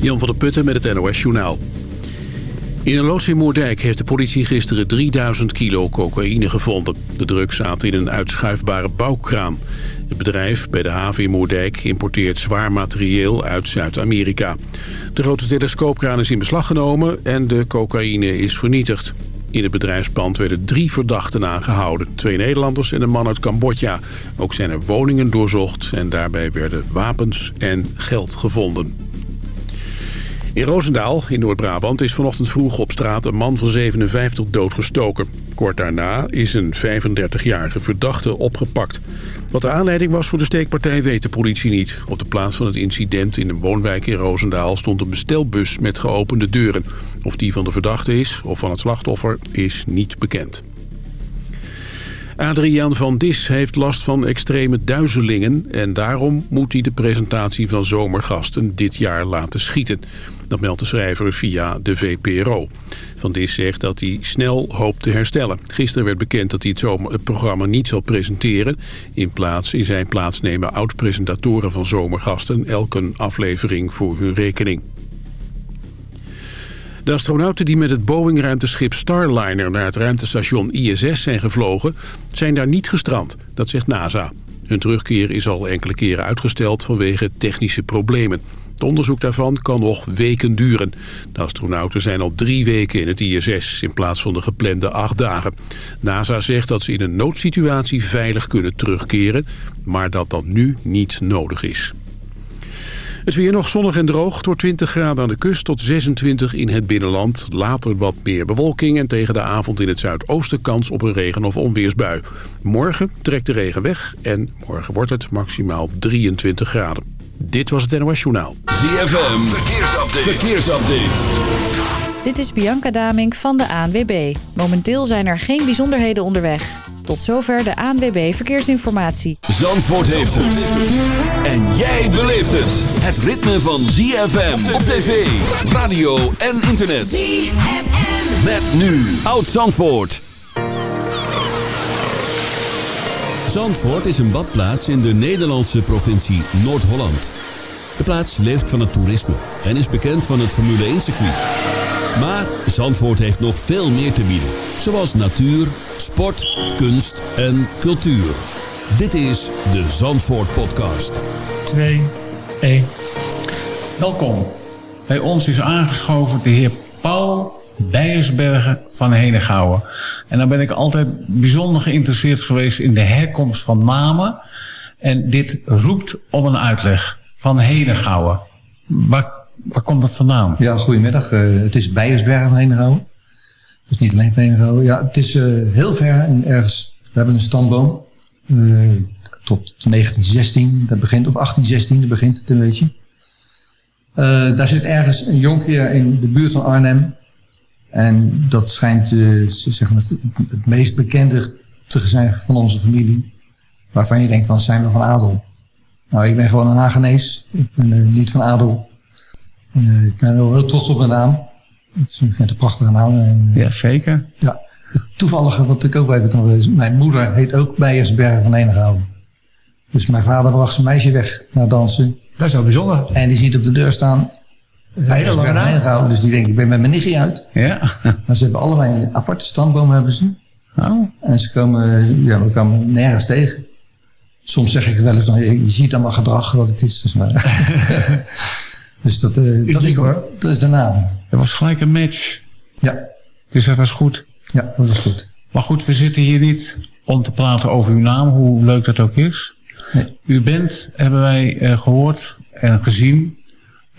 Jan van der Putten met het NOS Journaal. In een loods in Moerdijk heeft de politie gisteren 3000 kilo cocaïne gevonden. De drugs zaten in een uitschuifbare bouwkraan. Het bedrijf bij de haven in Moerdijk importeert zwaar materieel uit Zuid-Amerika. De grote telescoopkraan is in beslag genomen en de cocaïne is vernietigd. In het bedrijfspand werden drie verdachten aangehouden. Twee Nederlanders en een man uit Cambodja. Ook zijn er woningen doorzocht en daarbij werden wapens en geld gevonden. In Roosendaal, in Noord-Brabant, is vanochtend vroeg op straat een man van 57 doodgestoken. Kort daarna is een 35-jarige verdachte opgepakt. Wat de aanleiding was voor de steekpartij weet de politie niet. Op de plaats van het incident in een woonwijk in Roosendaal stond een bestelbus met geopende deuren. Of die van de verdachte is of van het slachtoffer is niet bekend. Adriaan van Dis heeft last van extreme duizelingen... en daarom moet hij de presentatie van Zomergasten dit jaar laten schieten. Dat meldt de schrijver via de VPRO. Van Dis zegt dat hij snel hoopt te herstellen. Gisteren werd bekend dat hij het, zomer, het programma niet zal presenteren. In, plaats, in zijn plaats nemen oud-presentatoren van Zomergasten... elke aflevering voor hun rekening. De astronauten die met het Boeing-ruimteschip Starliner naar het ruimtestation ISS zijn gevlogen, zijn daar niet gestrand. Dat zegt NASA. Hun terugkeer is al enkele keren uitgesteld vanwege technische problemen. Het onderzoek daarvan kan nog weken duren. De astronauten zijn al drie weken in het ISS in plaats van de geplande acht dagen. NASA zegt dat ze in een noodsituatie veilig kunnen terugkeren, maar dat dat nu niet nodig is. Het weer nog zonnig en droog, door 20 graden aan de kust tot 26 in het binnenland. Later wat meer bewolking en tegen de avond in het zuidoosten kans op een regen- of onweersbui. Morgen trekt de regen weg en morgen wordt het maximaal 23 graden. Dit was het NOS Journaal. ZFM, verkeersupdate. verkeersupdate. Dit is Bianca Damink van de ANWB. Momenteel zijn er geen bijzonderheden onderweg. Tot zover de ANWB Verkeersinformatie. Zandvoort heeft het. En jij beleeft het. Het ritme van ZFM op tv, radio en internet. ZFM. Met nu Oud Zandvoort. Zandvoort is een badplaats in de Nederlandse provincie Noord-Holland. De plaats leeft van het toerisme en is bekend van het Formule 1-circuit. Maar Zandvoort heeft nog veel meer te bieden. Zoals natuur, sport, kunst en cultuur. Dit is de Zandvoort Podcast. 2, 1. Welkom. Bij ons is aangeschoven de heer Paul Bijersbergen van Henegouwen. En dan ben ik altijd bijzonder geïnteresseerd geweest in de herkomst van namen. En dit roept om een uitleg van Henegouwen. Waar, waar komt dat vandaan? Ja, goedemiddag. Uh, het is Bijersbergen van Henegouwen. Dus niet alleen van Henegouwen. Ja, het is uh, heel ver en ergens... We hebben een stamboom. Uh, tot 1916, dat begint, of 1816, dat begint het een beetje. daar zit ergens een jonkheer in de buurt van Arnhem. En dat schijnt uh, zeg maar het, het, meest bekende te zijn van onze familie. Waarvan je denkt van zijn we van adel. Nou, ik ben gewoon een Hagenees. Ik ben uh, niet van adel. Uh, ik ben wel heel trots op mijn naam. Het is, ik vind het een prachtige naam. En, ja, zeker. Ja. Het toevallige wat ik ook even kan lezen. Mijn moeder heet ook Bijersberg van Enegehouden. Dus mijn vader bracht zijn meisje weg naar dansen. Dat is wel bijzonder. En die ziet op de deur staan hele lange naam. Dus die denkt, ik ben met mijn nichtje uit. Ja. Maar ze hebben allebei een aparte stamboom hebben ze. Oh. En ze komen, ja, we komen nergens tegen. Soms zeg ik het wel eens, je, je ziet allemaal gedrag wat het is. Dus, dus dat, uh, dat, is, dat is de naam. Het was gelijk een match. Ja. Dus dat was goed. Ja, dat was goed. Maar goed, we zitten hier niet om te praten over uw naam, hoe leuk dat ook is. Nee. U bent, hebben wij uh, gehoord en gezien,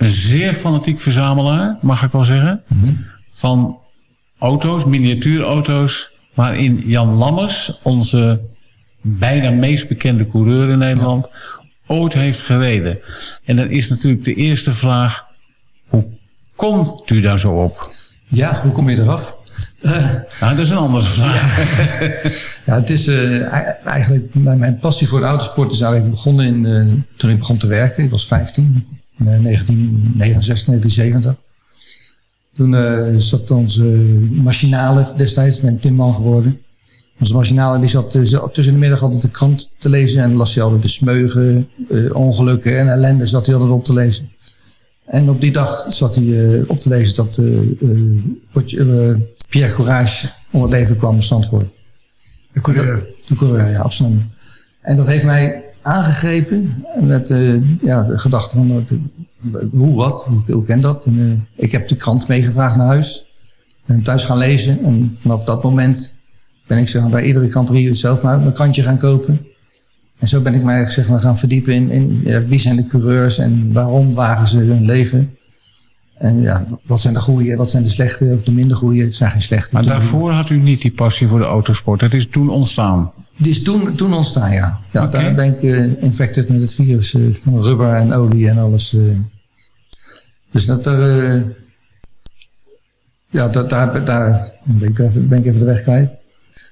een zeer fanatiek verzamelaar, mag ik wel zeggen, mm -hmm. van auto's, miniatuurauto's, waarin Jan Lammers, onze bijna meest bekende coureur in Nederland, ja. ooit heeft gereden. En dan is natuurlijk de eerste vraag, hoe komt u daar zo op? Ja, hoe kom je eraf? Uh, nou, dat is een andere vraag. ja, het is uh, eigenlijk, mijn passie voor de autosport is eigenlijk begonnen in, uh, toen ik begon te werken. Ik was 15. 1969, 1970. Toen uh, zat onze machinale destijds, ik ben timman geworden. Onze machinale die zat uh, tussen de middag altijd de krant te lezen en las hij altijd de smeugen, uh, ongelukken en ellende zat hij altijd op te lezen. En op die dag zat hij eh, op te lezen dat eh, eh, eh, Pierre Courage om het leven kwam in Zandvoort. De coureur. De coureur, ja, absoluut. En dat heeft mij aangegrepen met eh, ja, de gedachte van eh, hoe, wat, hoe, ken dat? En, eh, ik heb de krant meegevraagd naar huis. Ben thuis gaan lezen en vanaf dat moment ben ik zeg bij iedere Prix zelf maar mijn krantje gaan kopen. En zo ben ik mij zeg maar, gaan verdiepen in, in wie zijn de coureurs en waarom wagen ze hun leven. En ja, wat zijn de goede, wat zijn de slechte of de minder goede? Het zijn geen slechte. Maar daarvoor had u niet die passie voor de autosport. Dat is toen ontstaan. Die is toen, toen ontstaan, ja. ja. Daar ben ik infected met het virus eh, van rubber en olie en alles. eh. Dus dat er... eh, ja, dat, daar, daar ben, ik even, ben ik even de weg kwijt.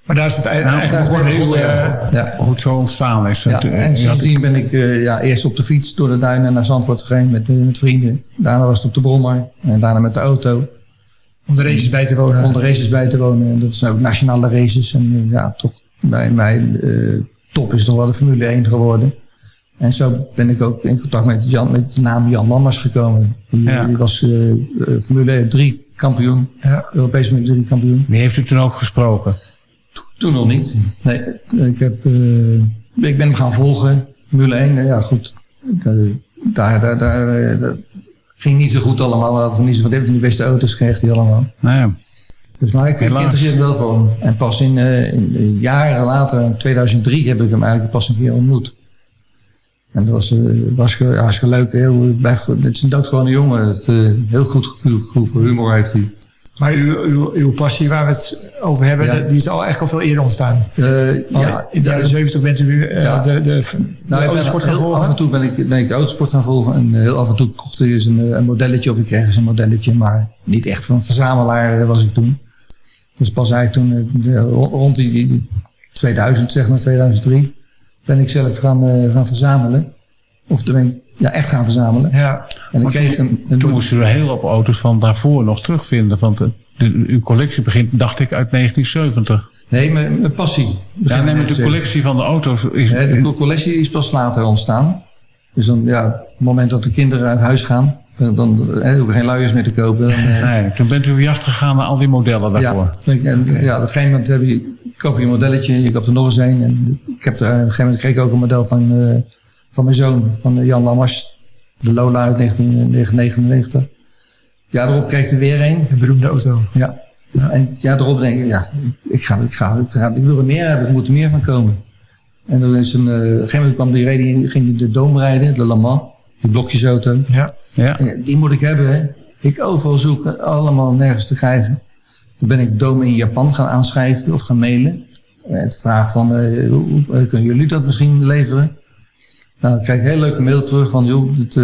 Maar daar is het ei- Nou, eigenlijk begon, uw, ja. Hoe het zo ontstaan is. Ja, Dat, en sindsdien ben ik eh, ja, eerst op de fiets door de duinen naar Zandvoort gegaan met, met vrienden. Daarna was het op de brommer en daarna met de auto. om de races bij te wonen. Om de races bij te wonen. En dat zijn ook nationale races. En ja, toch bij mij eh, top is toch wel de Formule 1 geworden. En zo ben ik ook in contact met, Jan, met de naam Jan Lammers gekomen. Die, Ja. die was eh, eh, Formule 3 kampioen. Ja. Europese Formule 3 kampioen. Die heeft u toen ook gesproken. Toen nog niet. Nee, ik, heb, ik ben hem gaan volgen. Formule 1, eh, ja goed. Daar, daar, daar, dat ging niet zo goed allemaal. We hadden niet zo van de beste auto's kreeg hij allemaal. Nou ja. Dus maar ik, ik interesseer wel voor hem. En pas in, eh, in, eh, jaren later, in 2003, heb ik hem eigenlijk pas een keer ontmoet. En dat was, eh, was hartstikke leuk. Heel, bij, dit is een doodgewone jongen. Het, heel goed gevoel, gevoel voor humor heeft hij. Maar uw, uw, uw passie waar we het over hebben, Ja. die is al echt al veel eerder ontstaan. Ja, in de jaren 70 bent u Ja. de, de, de, Nou, autosport gaan volgen. af en toe ben ik, ben ik de autosport gaan volgen. En heel af en toe kocht ik eens een, een modelletje of ik kreeg eens een modelletje. Maar niet echt van verzamelaar was ik toen. Dus pas eigenlijk toen, eh, rond die, die 2000, zeg maar, 2003, ben ik zelf gaan, eh, gaan verzamelen. Of toen ben ik ja, echt gaan verzamelen. Ja. En ik kreeg een, een Toen moest u er heel op auto's van daarvoor nog terugvinden. Want de, de- uw collectie begint, dacht ik, uit 1970. Nee, mijn, mijn passie. Ja, nee, maar de collectie van de auto's is... Ja, de collectie is pas later ontstaan. Dus dan, ja, op het moment dat de kinderen uit huis gaan, dan, dan hè, hoeven geen luiers meer te kopen. Dan, eh, Nee, toen bent u op jacht gegaan naar al die modellen daarvoor. Ja, ik- en, ja, op een gegeven moment heb je, koop je een modelletje, je koopt er nog eens een. En ik heb er, op een gegeven moment kreeg ik ook een model van, eh, van mijn zoon, van eh, Jan Lammers. De Lola uit 19, 1999. Ja, daarop kreeg ik er weer een. De beroemde auto. Ja. En ja, daarop denk ik, ja, ik, ga, ik, ga, ik, ga, ik wil er meer hebben, er moet er meer van komen. En dan is een, eh, op een gegeven moment kwam die reden, ging de Doom rijden, de Le Mans, die blokjesauto. Ja. Ja. Ja, die moet ik hebben, hè. Ik overal zoeken, allemaal nergens te krijgen. Toen ben ik Dome in Japan gaan aanschrijven of gaan mailen. En te vragen van, eh, hoe, hoe- eh, kunnen jullie dat misschien leveren? Nou, dan krijg ik een hele leuke mail terug van, joh, het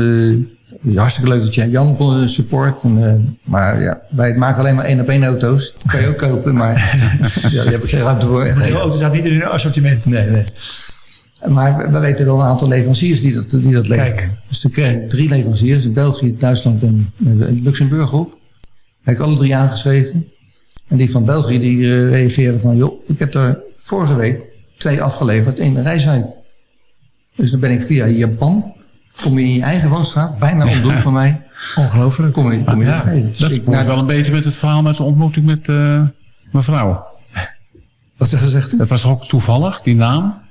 is hartstikke leuk dat je Jan eh, support. En, eh, maar ja, wij maken alleen maar één op één auto's. Dat kan je ook kopen, maar ja, daar heb ik geen ruimte voor. De auto staat niet in hun assortiment. Nee, nee. Maar we, we weten wel een aantal leveranciers die dat, die dat leveren. Kijk. Dus toen kreeg ik drie leveranciers in België, Duitsland en eh, Luxemburg op. Heb ik alle drie aangeschreven. En die van België die eh, reageerde van, joh, ik heb er vorige week twee afgeleverd in Rijswijk. Dus dan ben ik via Japan, kom je in je eigen woonstraat, bijna de hoek bij mij, Ongelooflijk. kom je, kom je Ja, tegen. Dus Dat ik, nou, wel een beetje met het verhaal met de ontmoeting met eh, mevrouw. wat ze gezegd? Dat was toch ook toevallig, die naam?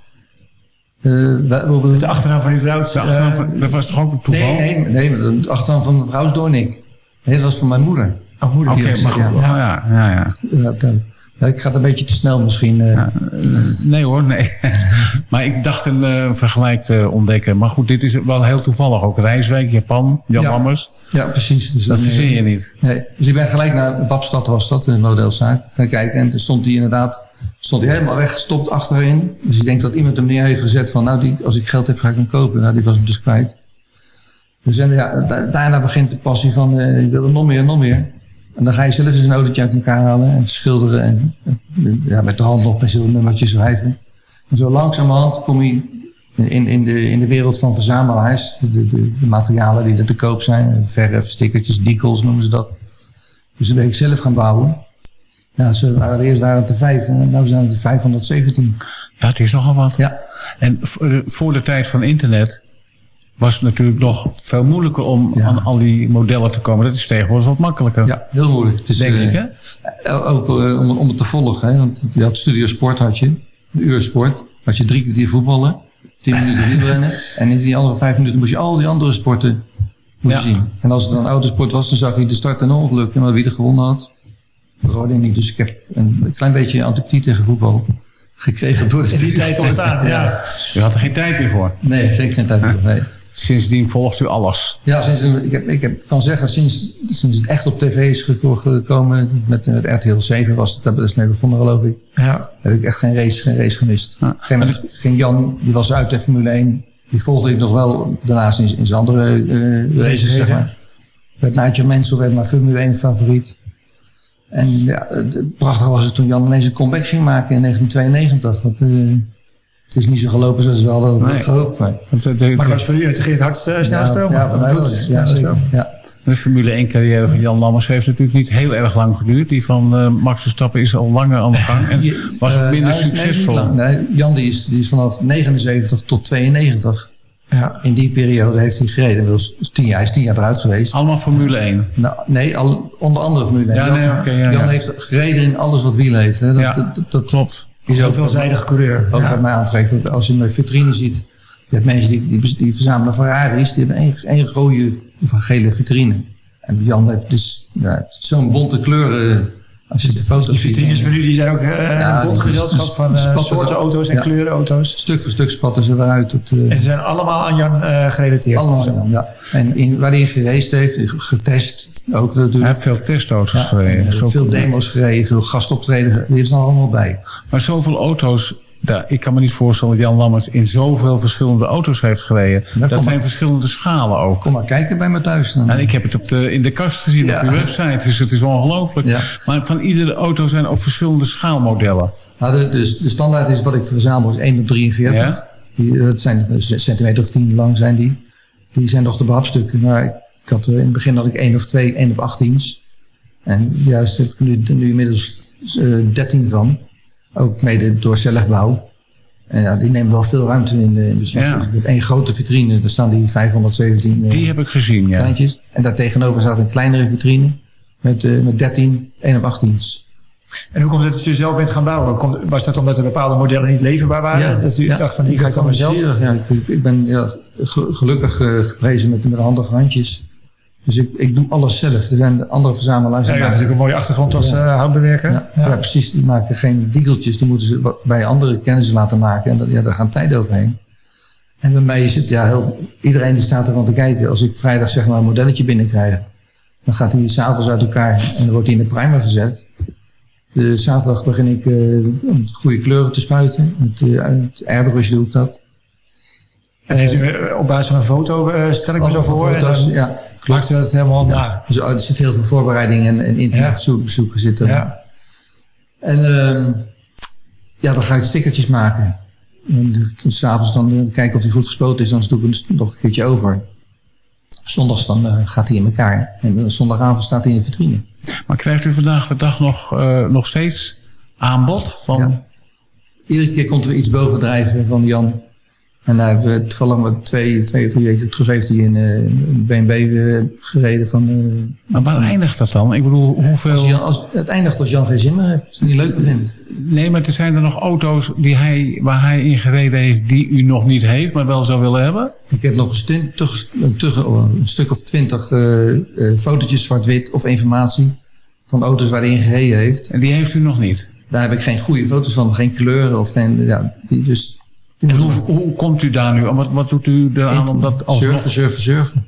De achternaam van uw vrouw. De achternaam eh, van- dat was toch ook een toeval? nee, nee, nee, maar de achternaam van mijn vrouw is Doornik. Nee, dat was van mijn moeder. oh, moeder. Oké, die maar goed. Ja, ja, ja. ja. Ja, ik ga het een beetje te snel misschien. eh. Nee hoor, nee. maar ik dacht een eh, vergelijk te ontdekken. Maar goed, dit is wel heel toevallig. Ook Rijswijk, Japan, Jan Ja. Lammers. Ja, precies. Dus Dat dan, verzin eh, je niet. Nee. Dus ik ben gelijk naar Wapstad was dat, een modelzaak, gaan kijken. En toen stond hij inderdaad stond hij helemaal weggestopt achterin. Dus ik denk dat iemand hem neer heeft gezet van, nou, die, als ik geld heb, ga ik hem kopen. Nou, die was hem dus kwijt. Dus ja, da- daarna begint de passie van, eh ik wil er nog meer, nog meer. En dan ga je zelf eens een autootje uit elkaar halen en schilderen. En ja, met de hand nog penseelnummertjes schrijven. En zo langzamerhand kom je in, in, de, in de wereld van verzamelaars. De, de, de materialen die er te koop zijn. Verf, stickertjes, decals noemen ze dat. Dus dan ben ik zelf gaan bouwen. Ja, ze waren eerst waren het er vijf en nu zijn het er 517. Ja, het is nogal wat. Ja, En voor de, voor de tijd van internet was het natuurlijk nog veel moeilijker om Ja. aan al die modellen te komen. Dat is tegenwoordig wat makkelijker. Ja, heel moeilijk. Het is, Denk eh, ik, hè? Ook eh, om, om het te volgen. Hè? Want je had Studio Sport, had je. Een uur sport. Had je drie kwartier voetballen. Tien minuten wielrennen. En in die andere vijf minuten moest je al die andere sporten Ja. zien. En als het dan autosport was, dan zag je de start en ongeluk. En maar wie er gewonnen had, niet. Dus ik heb een klein beetje antipathie tegen voetbal gekregen door de In die tijd ontstaan, ja. U had er geen tijd meer voor. Nee, zeker geen tijd meer. Nee. Sindsdien volgt u alles. Ja, sinds, ik, heb, ik heb, kan zeggen, sinds, sinds het echt op tv is geko- gekomen, met, met RTL 7 was het, daar is mee begonnen geloof ik, ja. heb ik echt geen race, geen race gemist. Ja. Op een gegeven moment ging Jan, die was uit de Formule 1, die volgde ik nog wel daarnaast in, in zijn andere eh races, zeg maar. Met Nigel Mansell werd mijn Formule 1 favoriet. En ja, prachtig was het toen Jan ineens een comeback ging maken in 1992. Dat, eh, het is niet zo gelopen zoals we hadden Nee. gehoopt. Maar, Maar dat was voor u het ging het hardst, eh, snelst ja, ja, voor mij Het Ja. Ja. de Formule 1 carrière van Jan Lammers heeft natuurlijk niet heel erg lang geduurd. Die van eh, Max Verstappen is al langer aan de gang. En was ook minder succesvol. Nee, Jan die is, die is vanaf 79 tot 92. Ja. In die periode heeft hij gereden. Eens tien jaar, hij is tien jaar eruit geweest. Allemaal Formule 1. Nou, nee, al, onder andere Formule 1. Ja, Jan, nee, oké, ja, Jan ja. heeft gereden in alles wat wielen heeft. Hè. Dat, Ja. dat, dat, dat Klopt. is ook veelzijdige coureur. ook Ja. wat mij aantrekt. Dat als je mijn vitrine ziet. Je hebt mensen die, die, die verzamelen Ferraris. Die hebben één, één rode of gele vitrine. En Jan heeft dus ja, zo'n bonte kleuren. Als je de foto's vitrines van u die zijn ook eh, Ja, een bond die- gezelschap die- van eh, spatten soorten auto's en ja. kleurenauto's. Stuk voor stuk spatten ze eruit. Tot, eh, En ze zijn allemaal aan Jan eh, gerelateerd. Allemaal, ja. ja. En in, waar hij geraced heeft, getest. Ook Hij natuurlijk. heeft veel testauto's Ja, gereden. veel demo's gereden, veel gastoptreden. Die is er allemaal bij. Maar zoveel auto's, daar, ik kan me niet voorstellen dat Jan Lammers in zoveel verschillende auto's heeft gereden. dat maar. zijn verschillende schalen ook. Kom maar kijken bij me thuis. Dan. En ik heb het op de, in de kast gezien Ja. op uw website, dus het is ongelooflijk. Ja. Maar van iedere auto zijn ook verschillende schaalmodellen. Nou, de, de, de standaard is wat ik verzamel is 1 op 43. Ja? Die, dat zijn een centimeter of 10 lang zijn die. Die zijn nog de behapstukken. Maar ik had, er- in het begin had ik 1 of 2, 1 op 18's. En juist heb ik nu, nu inmiddels eh, 13 van. Ook mede door zelfbouw. En ja, die nemen wel veel ruimte in de, in de Ja. Ik heb één grote vitrine, daar staan die 517 eh, Die heb ik gezien, ja. kleintjes. En daartegenover staat een kleinere vitrine met, eh, met 13, 1 op 18's. En hoe komt het dat u zelf bent gaan bouwen? Komt- was dat omdat er bepaalde modellen niet leverbaar waren? dat u ja. dacht van die Ik ga ik dan zelf? Ja, ik, ik- ben ja, ge- gelukkig eh, geprezen met, met handige handjes. Dus ik, ik doe alles zelf. Er zijn andere verzamelaars Ja, had maken- natuurlijk een mooie achtergrond als Ja. eh, houtbewerker. ja, Ja. ja, precies. Die maken geen diegeltjes. Die moeten ze bij andere kennis laten maken. En dat, ja, daar gaan tijden overheen. En bij mij is het ja, heel, iedereen die staat ervan te kijken. Als ik vrijdag zeg maar een modelletje binnenkrijg. Dan gaat hij s'avonds uit elkaar en dan wordt hij in de primer gezet. De zaterdag begin ik eh, om goede kleuren te spuiten. Met uh, airbrush doe ik dat. En heeft u eh, op basis van een foto, eh, stel ik me zo Allemaal voor, foto's, en dan ja, maakt u dat helemaal. Dus er zit heel veel voorbereiding en, en internetbezoeken zitten. Ja. En ehm, ja, dan ga ik stickertjes maken. En s'avonds dan eh, kijken of hij goed gespoten is, dan doe ik hem nog een keertje over. Zondags dan eh, gaat hij in elkaar. En eh, zondagavond staat hij in de vitrine. Maar krijgt u vandaag de dag nog, nog steeds aanbod van... Ja. Iedere keer komt er iets bovendrijven van Jan. En daar hebben we toevallig wat twee, twee of drie weken terug heeft hij in eh, een BMW eh, gereden van... eh, Maar waar eindigt dat dan? Ik bedoel, als hoeveel... Jan, als, het eindigt als Jan geen zin meer heeft. Als het niet leuk vindt. Nee, maar er zijn er nog auto's die hij, waar hij in gereden heeft die u nog niet heeft, maar wel zou willen hebben? Ik heb nog een, stint, tug- een, tug- oh, een stuk of twintig eh eh, fotootjes zwart-wit of informatie van auto's waar hij in gereden heeft. En die heeft u nog niet. Daar heb ik geen goede foto's van, geen kleuren of geen. Ja, die dus. Hoe, hoe komt u daar nu? Wat, wat doet u eraan om dat alsnog... surfen, surfen, surfen.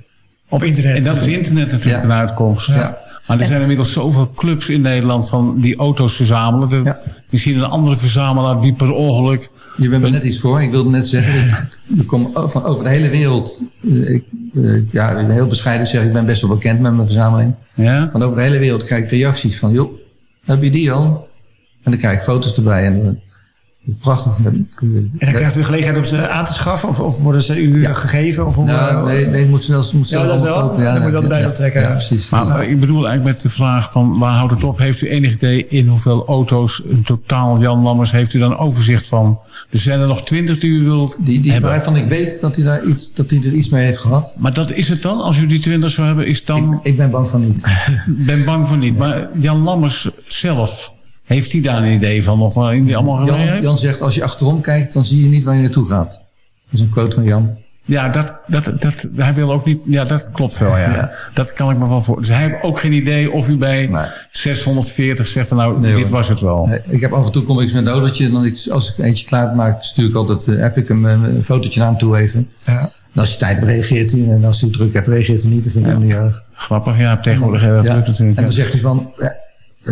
Op internet. En dat is internet natuurlijk Ja. een uitkomst. Ja. Maar er zijn inmiddels zoveel clubs in Nederland van die auto's verzamelen. Er- Ja. Misschien een andere verzamelaar die per ongeluk... Je bent er net iets voor. Ik wilde net zeggen, ik, ik kom van over de hele wereld. eh, Ik, eh, ja, ik ben heel bescheiden zeg, ik ben best wel bekend met mijn verzameling. Ja? Van over de hele wereld krijg ik reacties van, joh, heb je die al? En dan krijg ik foto's erbij. En dan, Prachtig. En dan krijgt u de gelegenheid om ze aan te schaffen? Of, of worden ze u Ja. gegeven? Of hoe, Nou, nee, nee, je moet zelfs, moet Ja, zelf dat allemaal wel. kopen. Dan moet je ja, ja, wel trekken. Ja, precies. Maar maar ik bedoel eigenlijk met de vraag van waar houdt het op? Heeft u enig idee in hoeveel auto's in totaal Jan Lammers heeft u dan overzicht van? Dus zijn er nog twintig die u wilt Die, die hebben? waarvan ik weet dat hij, daar iets, dat hij er iets mee heeft gehad. Maar dat is het dan? Als u die twintig zou hebben, is dan... Ik, ik ben bang van niet. ben bang voor niet. Maar Jan Lammers zelf, heeft hij daar een idee van? Of waarin die allemaal gereden Jan, heeft? Jan zegt, als je achterom kijkt, dan zie je niet waar je naartoe gaat. Dat is een quote van Jan. Ja, dat, dat, dat, hij wil ook niet... Ja, dat klopt wel, ja. Ja. Dat kan ik me wel voor. Dus hij heeft ook geen idee of u bij Nee. 640 zegt van nou, Nee, dit hoor. was het wel. Eh, Ik heb af en toe kom ik eens met een autootje. Dan ik, als ik eentje klaar maak, stuur ik altijd, eh, heb ik hem eh, een fotootje naar hem toe even. Ja. En als hij tijd hebt, reageert hij. En als hij druk hebt, reageert hij niet. Dat vind ik helemaal niet erg. Grappig, ja, tegenwoordig Ja. druk natuurlijk. En dan zegt hij van, eh,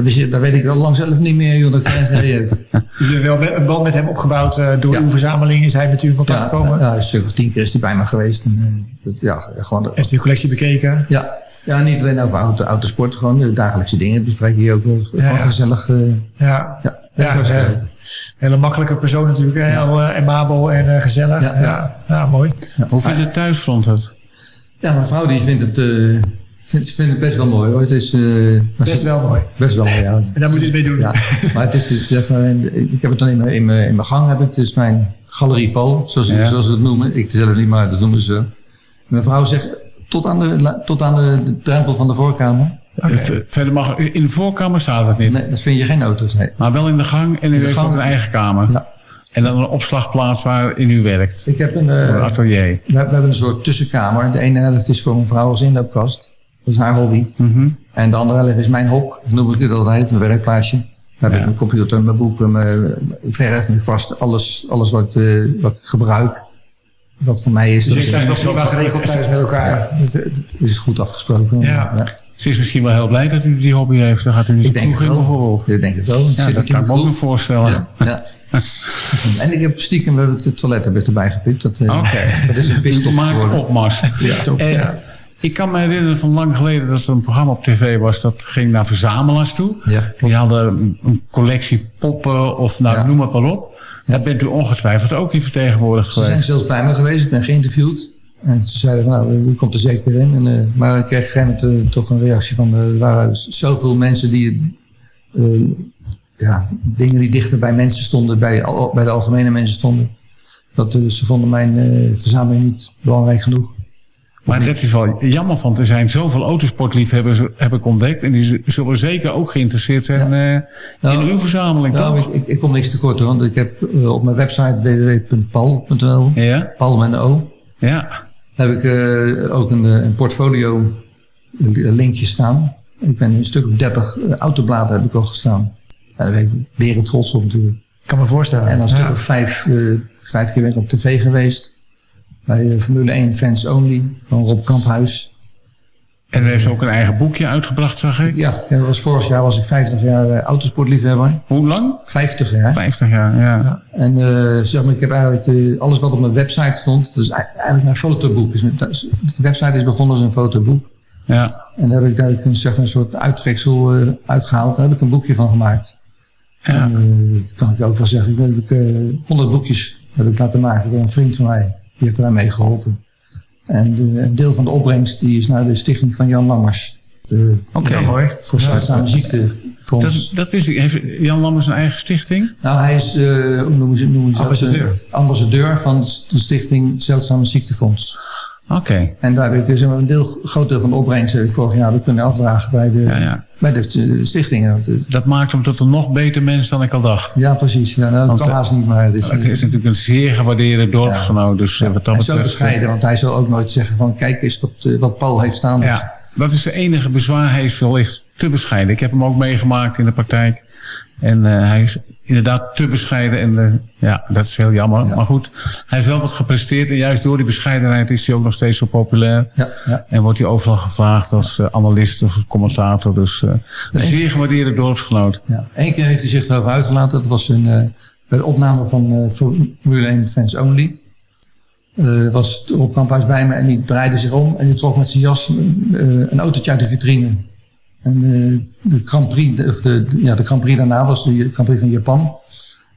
dat, je, weet ik al lang zelf niet meer. Joh, dat krijg je. Dus u hebt wel een band met hem opgebouwd eh, door Ja. uw verzameling. Is hij met u in contact Ja, gekomen? ja, een stuk of tien keer is hij bij me geweest. En, eh, dat, ja, gewoon, de- Heeft u uw collectie bekeken? ja, ja, niet alleen over auto, autosport. Gewoon de dagelijkse dingen bespreken hier ook wel. Gewoon ja. gezellig. eh, Ja. ja, Ja, is. Hele makkelijke persoon natuurlijk. Heel eh, amabel en eh, gezellig. Ja, Ja, ja. ja. mooi. Hoe vindt het thuisfront het? Ja, mijn vrouw die vindt het, eh, vindt, vindt het best wel mooi hoor. Het is, eh, maar Best wel mooi. Best wel, ja. En daar moet je het mee doen. Ja, maar het is, het, zeg maar, ik heb het dan in mijn, in mijn, in mijn gang, heb ik, het is mijn galerie Paul, zoals, Ja. zoals ze het noemen. Ik zelf niet, maar dat noemen ze. Mijn vrouw zegt, tot aan de, tot aan de, de drempel van de voorkamer. Oké. Ver- Verder mag, in de voorkamer staat het niet. Nee, dat vind je geen auto's, nee. Maar wel in de gang en u de gang. een eigen kamer. Ja. En dan een opslagplaats waarin u werkt. Ik heb een, eh, Een atelier. we, we hebben een soort tussenkamer. De ene helft is voor mijn vrouw als inloopkast. Dat is haar hobby. Mhm. En de andere helft is mijn hok, dat noem ik het altijd, mijn werkplaatsje. Daar heb ik mijn computer, mijn boeken, mijn verf, mijn kwast, alles, alles wat, eh, wat ik gebruik. Wat voor mij is, Dus dat je is, krijgt wel geregeld thuis met elkaar. Dus de- de- is goed afgesproken. Ja. Ze is misschien wel heel blij dat u die hobby heeft. Dan gaat u niet Ik denk het wel. bijvoorbeeld. Ik denk het wel. Ik Ja, dat kan ik me ook nog voorstellen. Ja, ja. en ik heb stiekem we hebben het toilet erbij gepikt. Dat, eh, Oké. dat is een maakt geworden. opmars. Ja. Ik kan me herinneren van lang geleden dat er een programma op tv was dat ging naar verzamelaars toe. Ja. Die hadden een collectie poppen of nou, Ja. noem maar, maar op. Daar bent u ongetwijfeld ook in vertegenwoordigd Ze zijn geweest. zelfs bij me geweest. Ik ben geïnterviewd. En ze zeiden, nou, u komt er zeker in. En, eh, maar ik kreeg op een gegeven moment eh, toch een reactie van... eh, er waren zoveel mensen die... ja, dingen die dichter bij mensen stonden, bij, al- bij de algemene mensen stonden. Dat, ze vonden mijn verzameling niet belangrijk genoeg. Maar dat is wel jammer, want er zijn zoveel autosportliefhebbers, heb ik ontdekt. En die zullen zeker ook geïnteresseerd zijn eh, Nou, in uw verzameling, Nou, toch? ik, ik, ik kom niks tekort hoor, want ik heb eh, op mijn website www.paul.nl, Ja, Paul met een O, ja. heb ik eh, ook een, eh, een portfolio linkje staan. Ik ben een stuk of 30 eh, autobladen heb ik al gestaan. Ja, daar ben ik beren trots op natuurlijk. Ik kan me voorstellen. En een stuk of vijf, eh, vijf keer ben ik op tv geweest. Bij Formule 1 Fans Only van Rob Kamphuis. En u heeft ook een eigen boekje uitgebracht, zag ik. Ja, dat was vorig jaar was ik 50 jaar eh, autosportliefhebber. Hoe lang? 50 jaar. 50 jaar, ja. En eh, zeg maar, ik heb eigenlijk alles wat op mijn website stond. Dat is ei- eigenlijk mijn fotoboek. Mijn- De website is begonnen als een fotoboek. ja. En daar heb ik daar een, zeg maar, een soort uittreksel eh, uitgehaald. Daar heb ik een boekje van gemaakt. Ja. En dat kan ik ook wel zeggen. Daar heb ik eh 100 boekjes heb ik laten maken door een vriend van mij. Die heeft eraan meegeholpen. En de- een deel van de opbrengst die is naar de stichting van Jan Lammers. Oké. Mooi. voor zeldzame ziektefonds. Dat, dat is, heeft Jan Lammers een eigen stichting? Nou, hij is, eh, hoe noemen ze, noemen ze dat? Ambassadeur. Eh, ambassadeur van de stichting Zeldzame Ziektefonds. Oké. En daar heb ik dus een deel, groot deel van de opbrengst heb ik vorig jaar weer kunnen afdragen bij de, Ja, ja. bij de stichtingen. Eh, Dat maakt hem tot een nog beter mens dan ik al dacht. Ja, precies. Ja, nou, dat kan eh, haast niet, maar het is, Het is natuurlijk een zeer gewaardeerde dorpsgenoot. Dus eh, wat dat en zo bescheiden, want hij zal ook nooit zeggen van kijk eens wat, wat Paul heeft staan. Ja, dat is de enige bezwaar. Hij is wellicht te bescheiden. Ik heb hem ook meegemaakt in de praktijk. En hij is inderdaad te bescheiden. En eh, ja, dat is heel jammer. Maar goed, hij heeft wel wat gepresteerd. En juist door die bescheidenheid is hij ook nog steeds zo populair. Ja, ja. En wordt hij overal gevraagd als eh, analist of als commentator. Dus eh, een zeer gewaardeerde dorpsgenoot. Ja. Eén keer heeft hij zich erover uitgelaten. Dat was een, bij de opname van Formule 1 Fans Only. Was Rob Kamphuis bij me en die draaide zich om en die trok met zijn jas een autootje uit de vitrine. En eh, de Grand Prix, of de, ja, de Grand Prix daarna was de Grand Prix van Japan.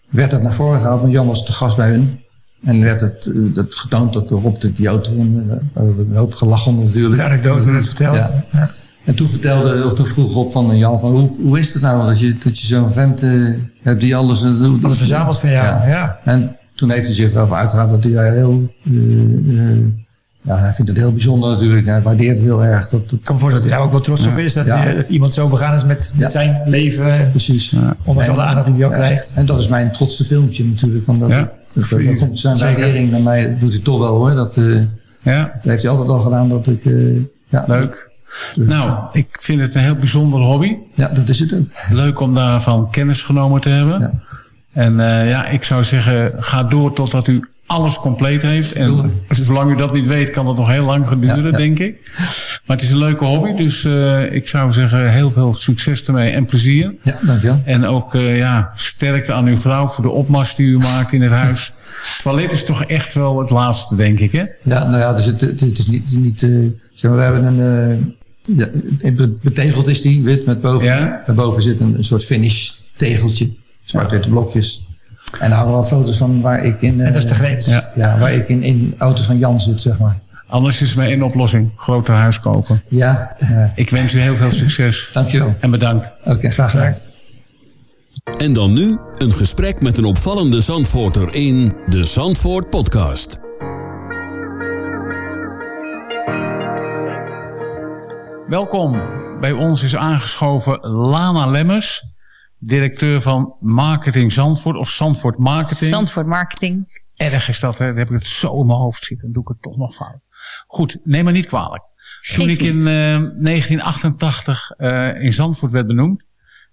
werd dat naar voren gehaald, want Jan was te gast bij hun. En werd het, eh, dat getoond dat Rob de, die auto van, uh, een hoop gelachen natuurlijk. De anekdote werd verteld. Ja. Ja. En toen vertelde, of toen vroeg Rob van Jan van, hoe, hoe is het nou dat je, dat je zo'n vent uh, hebt die alles... Uh, alles verzameld van jou, ja. ja. En toen heeft hij zich erover uitgehaald dat hij daar heel... ja, hij vindt het heel bijzonder natuurlijk. Hij waardeert het heel erg. Dat, dat, ik kan me voorstellen dat hij daar ook wel trots op is. Dat, hij, dat iemand zo begaan is met, met zijn leven. Precies. Ondanks alle aandacht die hij ook krijgt. En dat is mijn trotste filmpje natuurlijk. Van dat, dat, dat, dat komt zijn waardering naar mij, doet hij toch wel hoor. Dat, ja. dat heeft hij altijd al gedaan. Dat ik, ja, Leuk. Nou, ik vind het een heel bijzondere hobby. Ja, dat is het ook. Leuk om daarvan kennis genomen te hebben. Ja. En uh, ja, ik zou zeggen, ga door totdat u alles compleet heeft. En zolang u dat niet weet, kan dat nog heel lang duren, Ja, ja. denk ik. Maar het is een leuke hobby, dus uh, ik zou zeggen, heel veel succes ermee en plezier. Ja, dankjewel. En ook uh, ja, sterkte aan uw vrouw voor de opmars die u maakt in het huis. Het toilet is toch echt wel het laatste, denk ik, hè? Ja, nou ja, dus het, het, het is niet... niet uh, zeg maar, we hebben een... Ja, betegeld is die, wit met boven. Ja? Daarboven zit een, een soort finish tegeltje. Zwart-witte blokjes. En daar hadden we wat foto's van waar ik in... en dat is de grens. Ja, ja waar ik in, in auto's van Jan zit, zeg maar. Anders is maar één oplossing. Groter huis kopen. Ja. ja. Ik wens u heel veel succes. Dankjewel. En bedankt. Oké, okay, graag gedaan. En dan nu een gesprek met een opvallende Zandvoorter in de Zandvoort Podcast. Welkom. Bij ons is aangeschoven Lana Lemmers, directeur van Marketing Zandvoort of Zandvoort Marketing. Zandvoort Marketing. Erg is dat, hè? Dan heb ik het zo in mijn hoofd zitten. Dan doe ik het toch nog fout. Goed, neem me niet kwalijk. Toen ik in uh, 1988 uh, in Zandvoort werd benoemd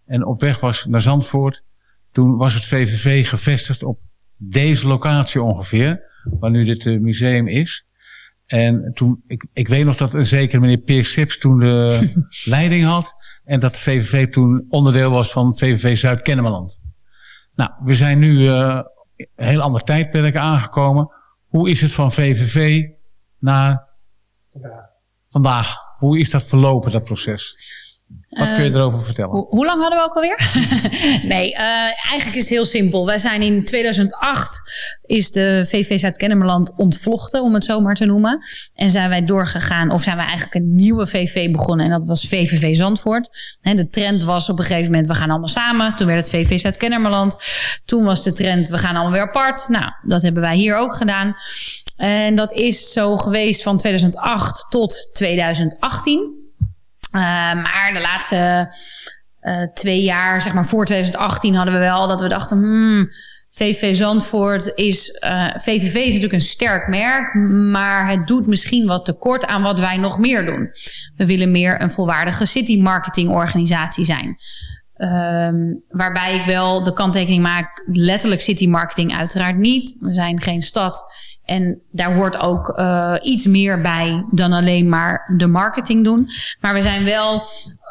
en op weg was naar Zandvoort, toen was het VVV gevestigd op deze locatie ongeveer, waar nu dit uh, museum is. En toen, ik, ik weet nog dat een zeker meneer Peer Sips toen de leiding had. En dat VVV toen onderdeel was van VVV Zuid-Kennemerland. Nou, we zijn nu uh, een heel ander tijdperk aangekomen. Hoe is het van VVV naar vandaag? vandaag? Hoe is dat verlopen, dat proces? Wat kun je erover vertellen? Hoe, hoe, lang hadden we ook alweer? nee, uh, eigenlijk is het heel simpel. Wij zijn in 2008 is de VV Zuid-Kennemerland ontvlochten, om het zo maar te noemen. En zijn wij doorgegaan, of zijn wij eigenlijk een nieuwe VV begonnen. En dat was VVV Zandvoort. En de trend was op een gegeven moment, we gaan allemaal samen. Toen werd het VV Zuid-Kennemerland. Toen was de trend, we gaan allemaal weer apart. Nou, dat hebben wij hier ook gedaan. En dat is zo geweest van 2008 tot 2018. Uh, maar de laatste uh, twee jaar, zeg maar voor 2018, hadden we wel dat we dachten: hmm, VV Zandvoort is. VVV is natuurlijk een sterk merk, maar het doet misschien wat tekort aan wat wij nog meer doen. We willen meer een volwaardige city marketing organisatie zijn. Um, waarbij ik wel de kanttekening maak, letterlijk city marketing uiteraard niet. We zijn geen stad. En daar hoort ook uh, iets meer bij dan alleen maar de marketing doen. Maar we zijn wel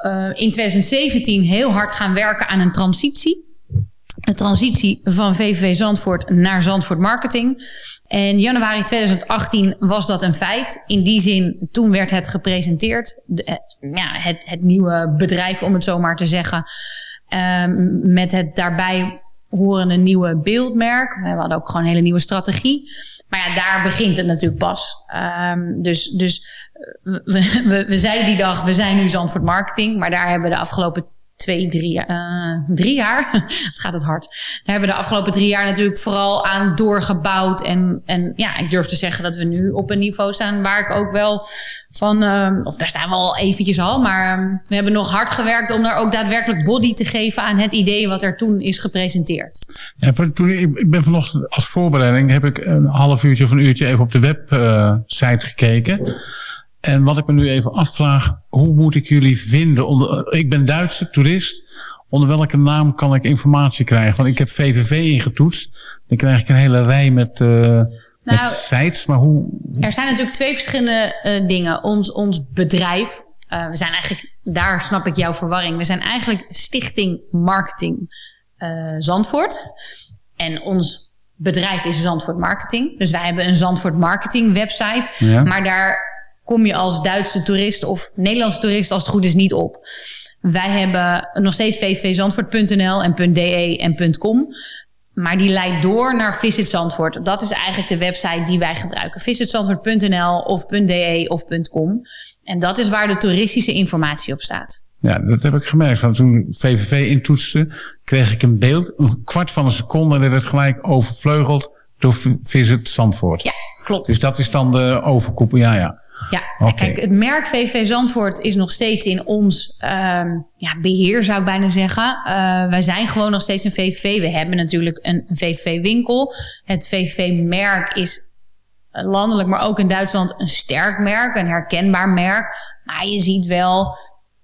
uh, in 2017 heel hard gaan werken aan een transitie. De transitie van VVV Zandvoort naar Zandvoort Marketing. En januari 2018 was dat een feit. In die zin, toen werd het gepresenteerd. De, ja, het, het nieuwe bedrijf, om het zo maar te zeggen. Um, met het daarbij horende nieuwe beeldmerk. We hadden ook gewoon een hele nieuwe strategie. Maar ja, daar begint het natuurlijk pas. Um, dus dus we, we, we zeiden die dag, we zijn nu Zandvoort Marketing. Maar daar hebben we de afgelopen twee, drie, uh, drie jaar, het gaat het hard. Daar hebben we de afgelopen drie jaar natuurlijk vooral aan doorgebouwd. En, en ja, ik durf te zeggen dat we nu op een niveau staan waar ik ook wel van, um, of daar staan we al eventjes al, maar um, we hebben nog hard gewerkt om daar ook daadwerkelijk body te geven aan het idee wat er toen is gepresenteerd. Ja, toen, ik ben vanochtend als voorbereiding, heb ik een half uurtje of een uurtje even op de website uh, gekeken. En wat ik me nu even afvraag, hoe moet ik jullie vinden? Onder, ik ben Duitse toerist. Onder welke naam kan ik informatie krijgen? Want ik heb VVV ingetoetst. Dan krijg ik een hele rij met, uh, nou, met sites. Maar hoe, Er zijn natuurlijk twee verschillende uh, dingen. Ons, ons bedrijf, uh, we zijn eigenlijk, daar snap ik jouw verwarring. We zijn eigenlijk Stichting Marketing Zandvoort. En ons bedrijf is Zandvoort Marketing. Dus wij hebben een Zandvoort Marketing website. Ja. Maar daar kom je als Duitse toerist of Nederlandse toerist als het goed is niet op. Wij hebben nog steeds vvzandvoort.nl en .de en .com. Maar die leidt door naar Visit Zandvoort. Dat is eigenlijk de website die wij gebruiken. visitzandvoort.nl of .de of .com. En dat is waar de toeristische informatie op staat. Ja, dat heb ik gemerkt. Van toen VVV intoetste, kreeg ik een beeld. Een kwart van een seconde en dat werd gelijk overvleugeld door Visit Zandvoort. Ja, klopt. Dus dat is dan de overkoepel. Ja, ja. Ja, kijk, het merk VV Zandvoort is nog steeds in ons ehm, ja, beheer, zou ik bijna zeggen. Eh, wij zijn gewoon nog steeds een VVV. We hebben natuurlijk een VVV-winkel. Het VVV-merk is landelijk, maar ook in Duitsland een sterk merk, een herkenbaar merk. Maar je ziet wel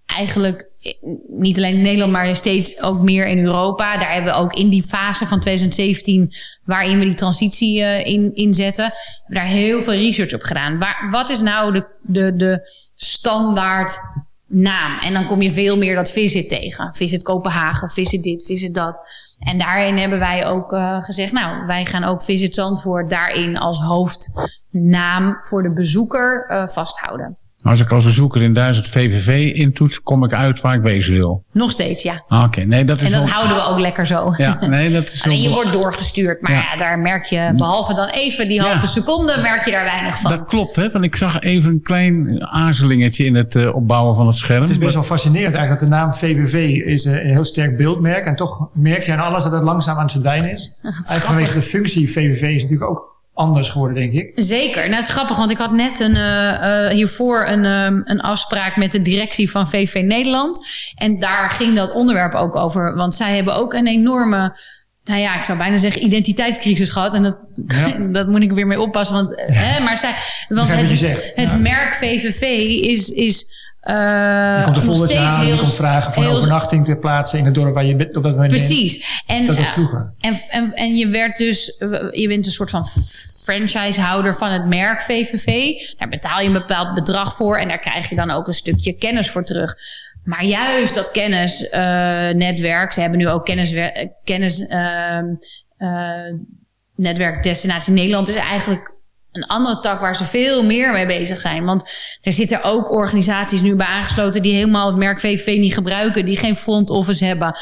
eigenlijk eh, niet alleen in Nederland, maar steeds ook meer in Europa. Daar hebben we ook in die fase van 2017, waarin we die transitie eh, in, inzetten, hebben we daar heel veel research op gedaan. Waar, wat is nou de, de, de standaard naam? En dan kom je veel meer dat visit tegen. Visit Kopenhagen, visit dit, visit dat. En daarin hebben wij ook eh, gezegd, nou, wij gaan ook Visit Zandvoort daarin als hoofdnaam voor de bezoeker eh, vasthouden. Als ik als bezoeker in 1000 VVV intoets, kom ik uit waar ik wezen wil. Nog steeds, ja. Ah, Oké, nee, dat is En dat wel- houden we ook lekker zo. Ja, nee, dat is Alleen je wel- wordt doorgestuurd. Maar Ja. ja. daar merk je, behalve dan even die Ja. halve seconde, merk je daar weinig van. Dat klopt, hè? Want ik zag even een klein aarzelingetje in het eh, opbouwen van het scherm. Het is best wel fascinerend eigenlijk dat de naam VVV is eh, een heel sterk beeldmerk. En toch merk je aan alles dat het langzaam aan het verdwijnen is. Eigenlijk vanwege de functie VVV is natuurlijk ook anders geworden, denk ik. Zeker. Nou, het is grappig, want ik had net een, eh, eh, hiervoor een, ehm, een afspraak met de directie van VV Nederland. En daar ging dat onderwerp ook over. Want zij hebben ook een enorme, nou ja, ik zou bijna zeggen identiteitscrisis gehad. En dat, Ja. dat moet ik weer mee oppassen. Want, eh, hè, maar zij, want het, het Ja. merk VVV is... is Je komt folders steeds aan, je komt vragen voor een heel- overnachting te plaatsen in het dorp waar je bent- op dat moment bent. Precies. En, Dat was eh, vroeger. En, en, en je werd dus, je bent een soort van franchisehouder van het merk VVV. Daar betaal je een bepaald bedrag voor en daar krijg je dan ook een stukje kennis voor terug. Maar juist dat kennisnetwerk, ze hebben nu ook kennis, kennis ehm, eh, netwerk Destinatie Nederland, is eigenlijk een andere tak waar ze veel meer mee bezig zijn. Want er zitten ook organisaties nu bij aangesloten die helemaal het merk VVV niet gebruiken, die geen front office hebben,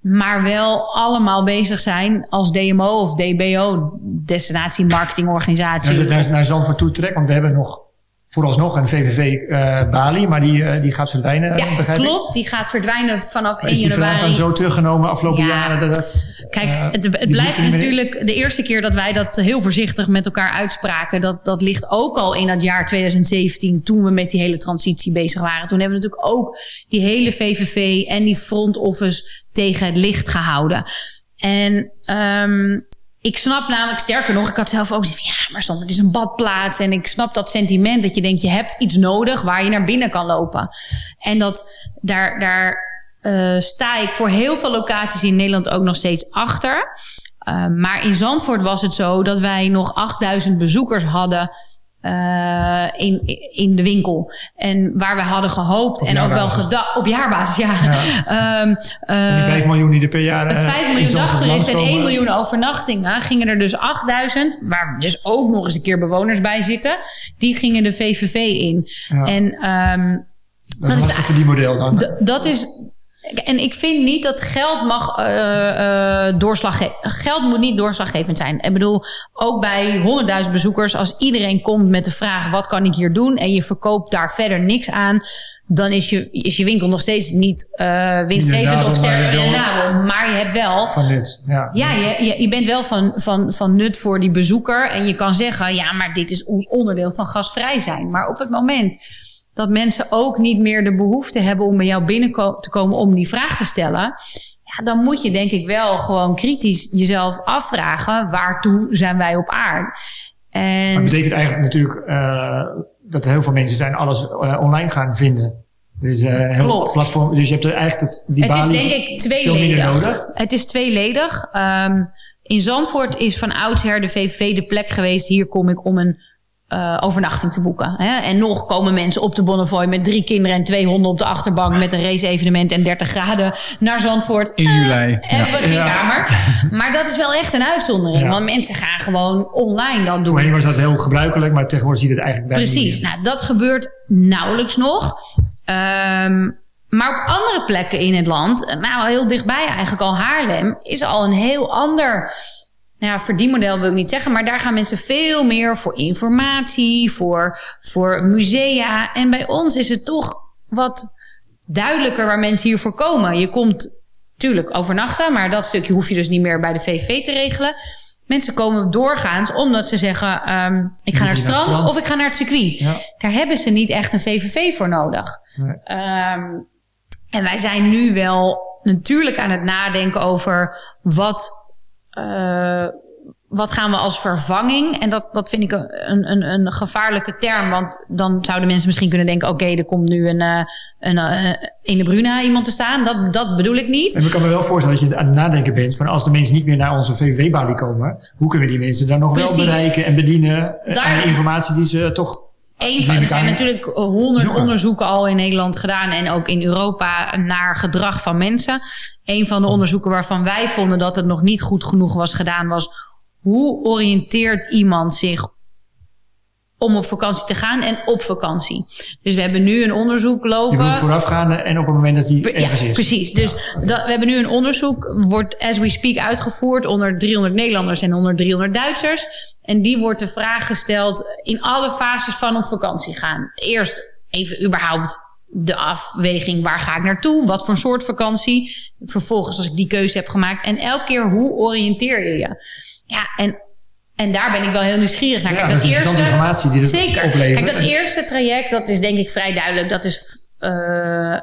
maar wel allemaal bezig zijn als DMO of DBO, Destinatie Marketingorganisatie. Als je naar, naar Zandvoort toe trekt, want we hebben nog vooralsnog een VVV eh, Bali, maar die, eh, die gaat verdwijnen, ja, begrijp ik. klopt. Die gaat verdwijnen vanaf Maar 1 is die vraag dan januari. zo teruggenomen afgelopen Ja. jaren? Dat, dat, Kijk, eh, het, het blijft natuurlijk de eerste keer dat wij dat heel voorzichtig met elkaar uitspraken. Dat, dat ligt ook al in dat jaar 2017, toen we met die hele transitie bezig waren. Toen hebben we natuurlijk ook die hele VVV en die front office tegen het licht gehouden. En ehm, ik snap namelijk, sterker nog, ik had zelf ook zoiets ja, maar soms is een badplaats. En ik snap dat sentiment dat je denkt, je hebt iets nodig waar je naar binnen kan lopen. En dat daar, daar eh, sta ik voor heel veel locaties in Nederland ook nog steeds achter. Uh, maar in Zandvoort was het zo dat wij nog 8000 bezoekers hadden uh, in, in de winkel. En waar we hadden gehoopt Op en ook wel gedacht... Op jaarbasis, ja. Ja. Ehm, En die eh, 5 miljoen die er per jaar... eh, 5 in miljoen dagtoeristen en langskomen. 1 miljoen overnachtingen. Gingen er dus 8000, waar dus ook nog eens een keer bewoners bij zitten. Die gingen de VVV in. Ja. En ehm, Dat is is een lastig verdienmodel dan. Dat is. En ik vind niet dat geld mag eh eh doorslagge- Geld moet niet doorslaggevend zijn. Ik bedoel, ook bij 100.000 bezoekers, als iedereen komt met de vraag: wat kan ik hier doen? En je verkoopt daar verder niks aan. Dan is je, is je winkel nog steeds niet eh winstgevend of sterk maar je wil- rendabel. Maar je hebt wel Van dit, ja. ja, je, je, je bent wel van, van, van nut voor die bezoeker. En je kan zeggen, ja, maar dit is ons onderdeel van gasvrij zijn. Maar op het moment dat mensen ook niet meer de behoefte hebben om bij jou binnen te komen om die vraag te stellen. Ja, dan moet je denk ik wel gewoon kritisch jezelf afvragen. Waartoe zijn wij op aarde? En het betekent eigenlijk natuurlijk eh, dat heel veel mensen zijn alles eh, online gaan vinden. Dus een heel platform. Dus je hebt er eigenlijk het, die het is balie denk ik veel minder tweeledig. nodig. Het is tweeledig. Ehm, in Zandvoort is van oudsher de VVV de plek geweest. Hier kom ik om een eh, overnachting te boeken. Hè? En nog komen mensen op de Bonnefoy met drie kinderen en twee honden op de achterbank met een race-evenement en 30 graden naar Zandvoort. In juli. Hebben we geen Ja. kamer. Maar dat is wel echt een uitzondering. Ja. Want mensen gaan gewoon online dat doen. Voorheen was dat heel gebruikelijk, maar tegenwoordig zie je het eigenlijk bijna Precies. Nou, dat gebeurt nauwelijks nog. Ehm, Maar op andere plekken in het land, nou heel dichtbij eigenlijk al Haarlem, is al een heel ander nou ja, verdienmodel wil ik niet zeggen, maar daar gaan mensen veel meer voor informatie, voor, voor musea. En bij ons is het toch wat duidelijker waar mensen hiervoor komen. Je komt natuurlijk overnachten, maar dat stukje hoef je dus niet meer bij de VV te regelen. Mensen komen doorgaans omdat ze zeggen: ehm, ik ga naar het strand, of ik ga naar het circuit. Daar hebben ze niet echt een VVV voor nodig. Ehm, en wij zijn nu wel natuurlijk aan het nadenken over wat uh, wat gaan we als vervanging? En dat, dat vind ik een, een, een gevaarlijke term. Want dan zouden mensen misschien kunnen denken... oké, er komt nu een, uh, een, uh, in de Bruna iemand te staan. Dat, dat bedoel ik niet. En ik kan me wel voorstellen dat je aan het nadenken bent... van als de mensen niet meer naar onze VVV-balie komen... hoe kunnen we die mensen dan nog wel bereiken en bedienen... Daar, aan de informatie die ze toch Eén van, er zijn natuurlijk honderd onderzoeken al in Nederland gedaan en ook in Europa naar gedrag van mensen. Een van de onderzoeken waarvan wij vonden dat het nog niet goed genoeg was gedaan, was hoe oriënteert iemand zich om op vakantie te gaan en op vakantie. Dus we hebben nu een onderzoek lopen. Je voorafgaande en op het moment dat hij ergens is. Precies. Dus dat, we hebben nu een onderzoek, wordt as we speak uitgevoerd onder 300 Nederlanders en onder 300 Duitsers. En die wordt de vraag gesteld in alle fases van op vakantie gaan. Eerst even überhaupt de afweging, waar ga ik naartoe? Wat voor soort vakantie? Vervolgens als ik die keuze heb gemaakt. En elke keer, hoe oriënteer je je? Ja, en en daar ben ik wel heel nieuwsgierig naar. Ja, Kijk, dat, dat eerste, informatie die zeker. Kijk, dat eerste traject, dat is denk ik vrij duidelijk. Dat is uh,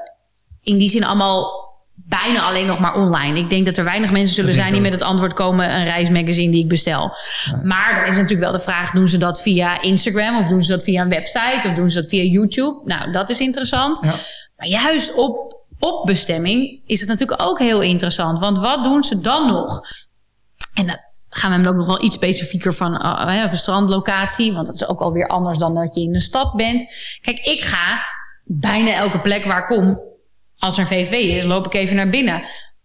in die zin allemaal bijna alleen nog maar online. Ik denk dat er weinig mensen zullen zijn die met het antwoord komen... een reismagazine die ik bestel. Maar dan is natuurlijk wel de vraag... doen ze dat via Instagram of doen ze dat via een website... of doen ze dat via YouTube? Nou, dat is interessant. Ja. Maar juist op, op bestemming is het natuurlijk ook heel interessant. Want wat doen ze dan nog? En dat, gaan we hem ook nog wel iets specifieker van uh, een strandlocatie. Want dat is ook alweer anders dan dat je in de stad bent. Kijk, ik ga bijna elke plek waar ik kom, als er VV is, loop ik even naar binnen.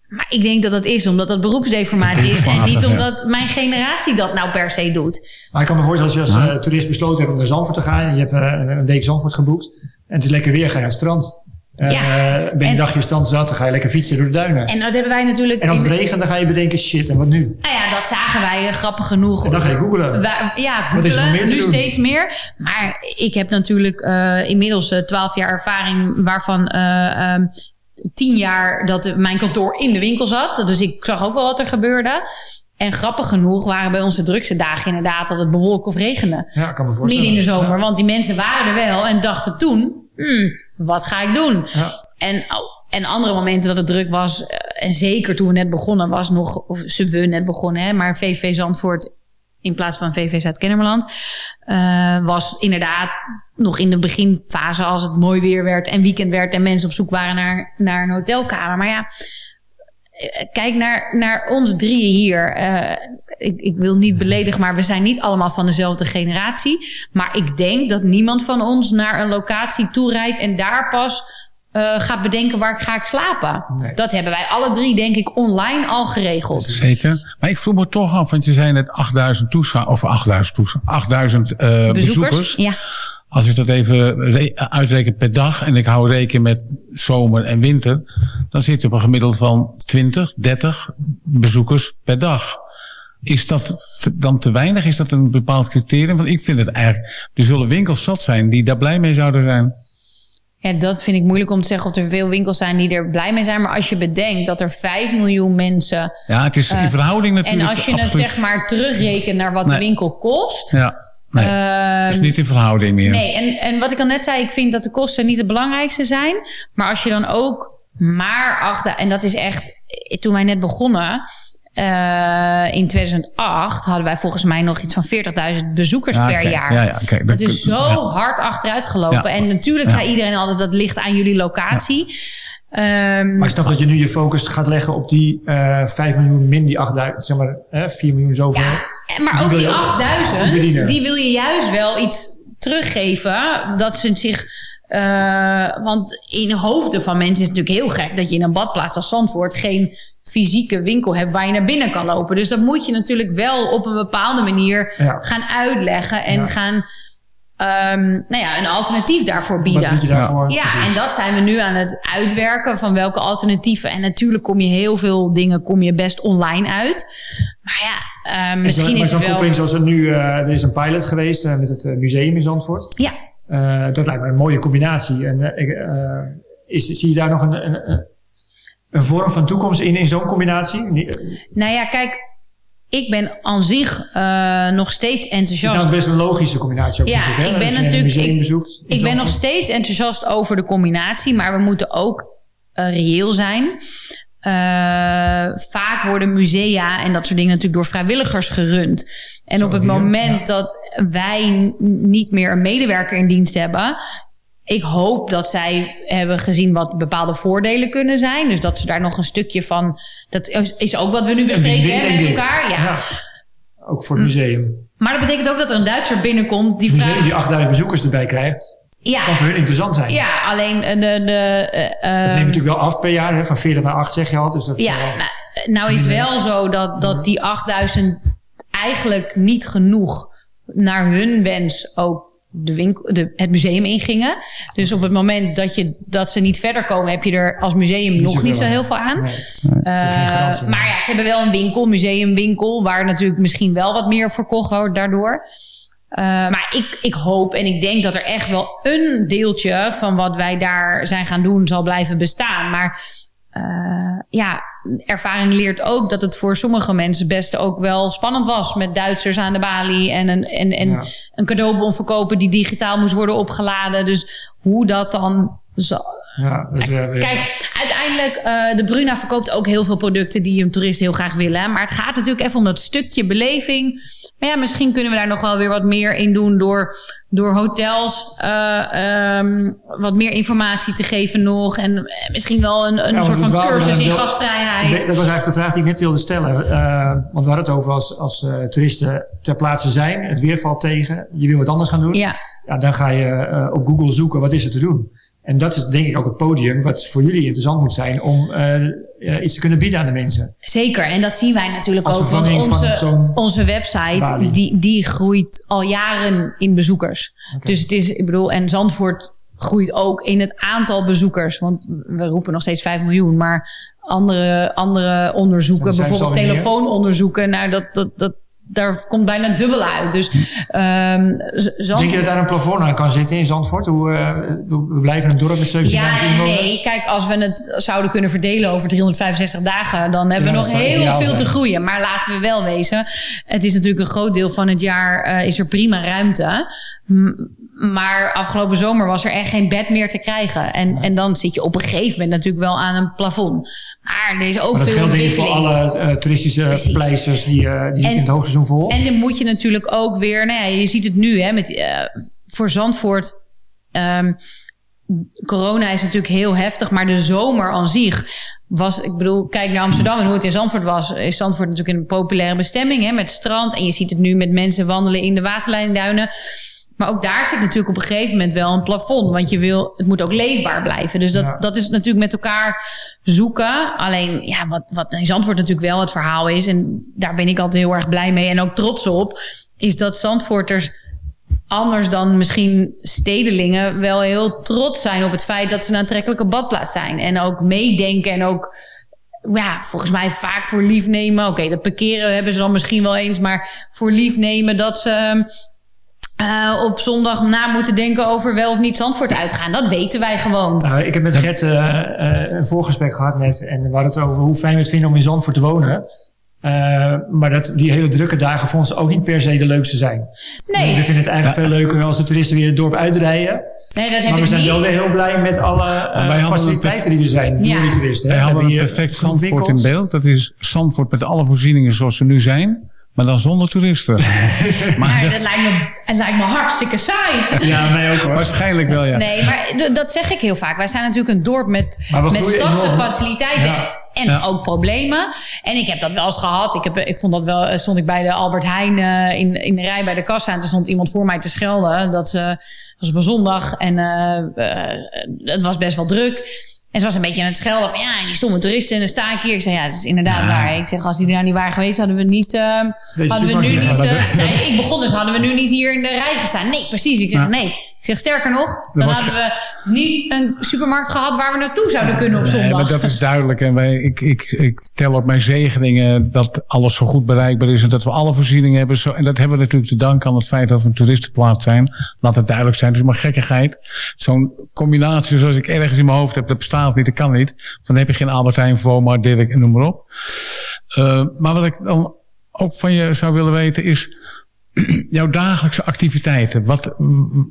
Maar ik denk dat dat is omdat dat beroepsdeformatie is. En niet omdat mijn generatie dat nou per se doet. Maar ik kan me voorstellen als je als uh, toerist besloten hebt om naar Zandvoort te gaan. En je hebt uh, een week Zandvoort geboekt. En het is lekker weer, ga je naar het strand. Uh, ja. Ben je een dagje stand zat, dan ga je lekker fietsen door de duinen. En dat hebben wij natuurlijk... En als het regent, dan ga je bedenken, shit, en wat nu? Nou ja, dat zagen wij grappig genoeg. En dan ga je googlen. ja, googlen, nu steeds meer. Maar ik heb natuurlijk uh, inmiddels twaalf jaar ervaring... waarvan uh, um, tien jaar dat mijn kantoor in de winkel zat. Dus ik zag ook wel wat er gebeurde. En grappig genoeg waren bij onze drukste dagen inderdaad... dat het bewolk of regende. Ja, kan me voorstellen. Midden in de zomer. Want die mensen waren er wel en dachten toen hmm, wat ga ik doen? Ja. En, oh, en andere momenten dat het druk was, eh, en zeker toen we net begonnen, was nog, of ze we net begonnen, hè, maar VV Zandvoort in plaats van VV Zuid-Kennemerland, uh, was inderdaad nog in de beginfase als het mooi weer werd en weekend werd en mensen op zoek waren naar, naar een hotelkamer. Maar ja, eh, kijk naar, naar ons drieën hier. Uh, ik, ik wil niet beledigen, maar we zijn niet allemaal van dezelfde generatie. Maar ik denk dat niemand van ons naar een locatie toerijdt en daar pas uh, gaat bedenken waar ga ik slapen. Nee. Dat hebben wij alle drie, denk ik, online al geregeld. Zeker. Maar ik vroeg me toch af, want je zei net 8000 toeschouwers, of 8000 toeschouwers, 8000 uh, bezoekers. bezoekers. Ja. Als ik dat even uitreken per dag en ik hou rekening met zomer en winter, dan zit je op een gemiddeld van 20, 30 bezoekers per dag. Is dat dan te weinig? Is dat een bepaald criterium? Want ik vind het eigenlijk, er zullen winkels zat zijn die daar blij mee zouden zijn. Ja, dat vind ik moeilijk om te zeggen of er veel winkels zijn die er blij mee zijn. Maar als je bedenkt dat er 5 miljoen mensen. Ja, het is in verhouding natuurlijk. En als je het zeg maar terugrekent naar wat de winkel kost. Ja Nee, uh, is niet in verhouding meer. Nee, en, en wat ik al net zei, ik vind dat de kosten niet het belangrijkste zijn. Maar als je dan ook maar acht... En dat is echt... Toen wij net begonnen... Uh, in 2008 hadden wij volgens mij nog iets van 40.000 bezoekers ja, per jaar. Ja, ja, kijk, dat, is zo hard achteruit gelopen. En natuurlijk zei iedereen altijd dat ligt aan jullie locatie. Um, maar ik snap dat je nu je focus gaat leggen op die uh, eh, 5 miljoen min die 8000, zeg maar uh, 4 miljoen zoveel. Ja, maar die ook die 8000, die wil je juist wel iets teruggeven. Dat ze zich. Uh, want in de hoofden van mensen is het natuurlijk heel gek dat je in een badplaats als Zandvoort geen fysieke winkel hebt waar je naar binnen kan lopen. Dus dat moet je natuurlijk wel op een bepaalde manier ja. gaan uitleggen en ja. gaan ehm, nou ja, een alternatief daarvoor bieden. Wat bied je daarvoor? Ja, Precies. en dat zijn we nu aan het uitwerken van welke alternatieven. En natuurlijk kom je heel veel dingen kom je best online uit. Maar ja, eh, misschien maar is zo'n het wel... koppeling zoals er nu, eh, er is een pilot geweest eh, met het eh, museum in Zandvoort. Ja, Eh, dat lijkt me een mooie combinatie. En ik, is, zie je daar nog een, een, een- vorm van toekomst in, in zo'n combinatie? Is nou ja, kijk, ik ben aan zich eh, nog steeds enthousiast. nou best een logische combinatie ook Ja, natuurlijk. hè? ik ben natuurlijk- ik- bezoekt. Ik ben nog steeds enthousiast over de combinatie, maar we moeten ook eh, reëel zijn. Eh, vaak worden musea en dat soort dingen natuurlijk door vrijwilligers gerund. En Zo, op het moment dat wij niet meer een medewerker in dienst hebben. Ik hoop dat zij hebben gezien wat bepaalde voordelen kunnen zijn. Dus dat ze daar nog een stukje van. Dat is- ook wat we nu bespreken hè, met elkaar. Ja. Ook voor het museum. Maar dat betekent ook dat er een Duitser binnenkomt die museum vraagt. die 8000 bezoekers erbij krijgt, Ja, kan voor hun interessant zijn. ja, alleen eh, de. de eh, ehm, neemt natuurlijk wel af per jaar, hè, van 40 naar 8 zeg je al. Dus dat Ja, nou, nou is wel zo dat, dat die 8000 eigenlijk niet genoeg naar hun wens ook de winkel, de, het museum ingingen. Dus op het moment dat, je, dat ze niet verder komen, heb je er als museum nog niet zo heel veel aan. Nee. Eh, garantie. maar ja, ze hebben wel een winkel, museumwinkel, waar natuurlijk misschien wel wat meer verkocht wordt daardoor. Eh, maar ik, ik hoop en ik denk dat er echt wel een deeltje van wat wij daar zijn gaan doen zal blijven bestaan. Maar eh, ja, ervaring leert ook dat het voor sommige mensen best ook wel spannend was met Duitsers aan de balie en een, en, en Ja. een cadeaubon verkopen die digitaal moest worden opgeladen. Dus hoe dat dan Ja, Kijk, uiteindelijk, eh de Bruna verkoopt ook heel veel producten die een toerist heel graag willen. Maar het gaat natuurlijk even om dat stukje beleving. Maar ja, misschien kunnen we daar nog wel weer wat meer in doen door, door hotels ehm, wat meer informatie te geven nog. En eh, misschien wel een, een soort van cursus in gastvrijheid. Dat was eigenlijk de vraag die ik net wilde stellen. Want we hadden het over als, als toeristen ter plaatse zijn. Het weer valt tegen. Je wil wat anders gaan doen. Ja, dan ga je op Google zoeken. Wat is er te doen? En dat is denk ik ook het podium wat voor jullie interessant moet zijn. Om eh, eh, iets te kunnen bieden aan de mensen. zeker. En dat zien wij natuurlijk Als ook. Want onze, onze website, die, die groeit al jaren in bezoekers. Dus het is, ik bedoel, en Zandvoort groeit ook in het aantal bezoekers. Want we roepen nog steeds 5 miljoen. Maar andere, andere onderzoeken, bijvoorbeeld telefoononderzoeken, nou, dat, dat, dat, daar komt bijna het dubbele uit. Dus ehm Z- Zandvoort... Denk je dat daar een plafond aan kan zitten in Zandvoort? Hoe, eh, we blijven een dorp met 17.000 Ja, en nee. Kijk, als we het zouden kunnen verdelen over 365 dagen, dan hebben Ja, we nog heel veel te groeien. Maar laten we wel wezen, het is natuurlijk een groot deel van het jaar uh, is er prima ruimte. M maar afgelopen zomer was er echt geen bed meer te krijgen. En, en dan zit je op een gegeven moment natuurlijk wel aan een plafond. Maar er is ook Maar dat veel geldt voor alle uh, toeristische Precies. pleisters. Die, uh, die zitten in het hoogseizoen vol. En dan moet je natuurlijk ook weer... Nou ja, je ziet het nu hè, met, uh, voor Zandvoort... Um, corona is natuurlijk heel heftig, maar de zomer aan zich was, ik bedoel, kijk naar Amsterdam en hoe het in Zandvoort was. Is Zandvoort natuurlijk een populaire bestemming hè, met strand. En je ziet het nu met mensen wandelen in de waterlijnduinen. Maar ook daar zit natuurlijk op een gegeven moment wel een plafond. Want je wil, het moet ook leefbaar blijven. Dus dat, ja. dat is natuurlijk met elkaar zoeken. Alleen, ja, wat, wat in Zandvoort natuurlijk wel het verhaal is. En daar ben ik altijd heel erg blij mee en ook trots op. Is dat Zandvoorters anders dan misschien stedelingen wel heel trots zijn op het feit dat ze een aantrekkelijke badplaats zijn. En ook meedenken en ook ja, volgens mij vaak voor lief nemen. Oké, okay, dat parkeren hebben ze dan misschien wel eens, maar voor lief nemen dat ze uh, op zondag na moeten denken over wel of niet Zandvoort uitgaan. Dat weten wij gewoon. Nou, ik heb met Gert uh, uh, een voorgesprek gehad net en we hadden het over hoe fijn we het vinden om in Zandvoort te wonen. Uh, maar dat die hele drukke dagen voor ons ook niet per se de leukste zijn. Nee. We vinden het eigenlijk ja. veel leuker als de toeristen weer het dorp uitrijden. Nee, dat heb maar we ik zijn wel weer heel blij met alle uh, faciliteiten die er zijn. Ja. Die toeristen. Wij hebben een perfect Zandvoort in beeld. Dat is Zandvoort met alle voorzieningen zoals ze nu zijn. Maar dan zonder toeristen. maar dat lijkt me, het lijkt me hartstikke saai. Ja, mij ook hoor. Waarschijnlijk wel, ja. Nee, maar dat zeg ik heel vaak. Wij zijn natuurlijk een dorp met, met stadse faciliteiten. Ja. En ja. ook problemen. En ik heb dat wel eens gehad. Ik, heb, ik vond dat wel. Stond ik bij de Albert Heijn uh, in, in de rij bij de kassa. En toen stond iemand voor mij te schelden. Dat ze was op een zondag. En uh, uh, het was best wel druk. En ze was een beetje aan het schelden van ja, en die stomme toeristen en dan sta ik hier. Ik zei ja, dat is inderdaad waar. Ik zeg, als die nou niet waren geweest, hadden we niet, eh, hadden we nu niet, eh, zei, ik begon dus, hadden we nu niet hier in de rij gestaan. Nee, precies. Ik zeg nee. Ik zeg sterker nog, dan was hadden we niet een supermarkt gehad waar we naartoe zouden kunnen op Nee, zondag. maar dat is duidelijk. En wij, ik, ik, ik tel op mijn zegeningen dat alles zo goed bereikbaar is. En dat we alle voorzieningen hebben. Zo, en dat hebben we natuurlijk te danken aan het feit dat we een toeristenplaats zijn. Laat het duidelijk zijn. Het is maar gekkigheid. Zo'n combinatie zoals ik ergens in mijn hoofd heb. Dat bestaat niet. Dat kan niet. Van dan heb je geen Albert Heijn, Voma, Dirk en noem maar op. Uh, maar wat ik dan ook van je zou willen weten is jouw dagelijkse activiteiten. Wat,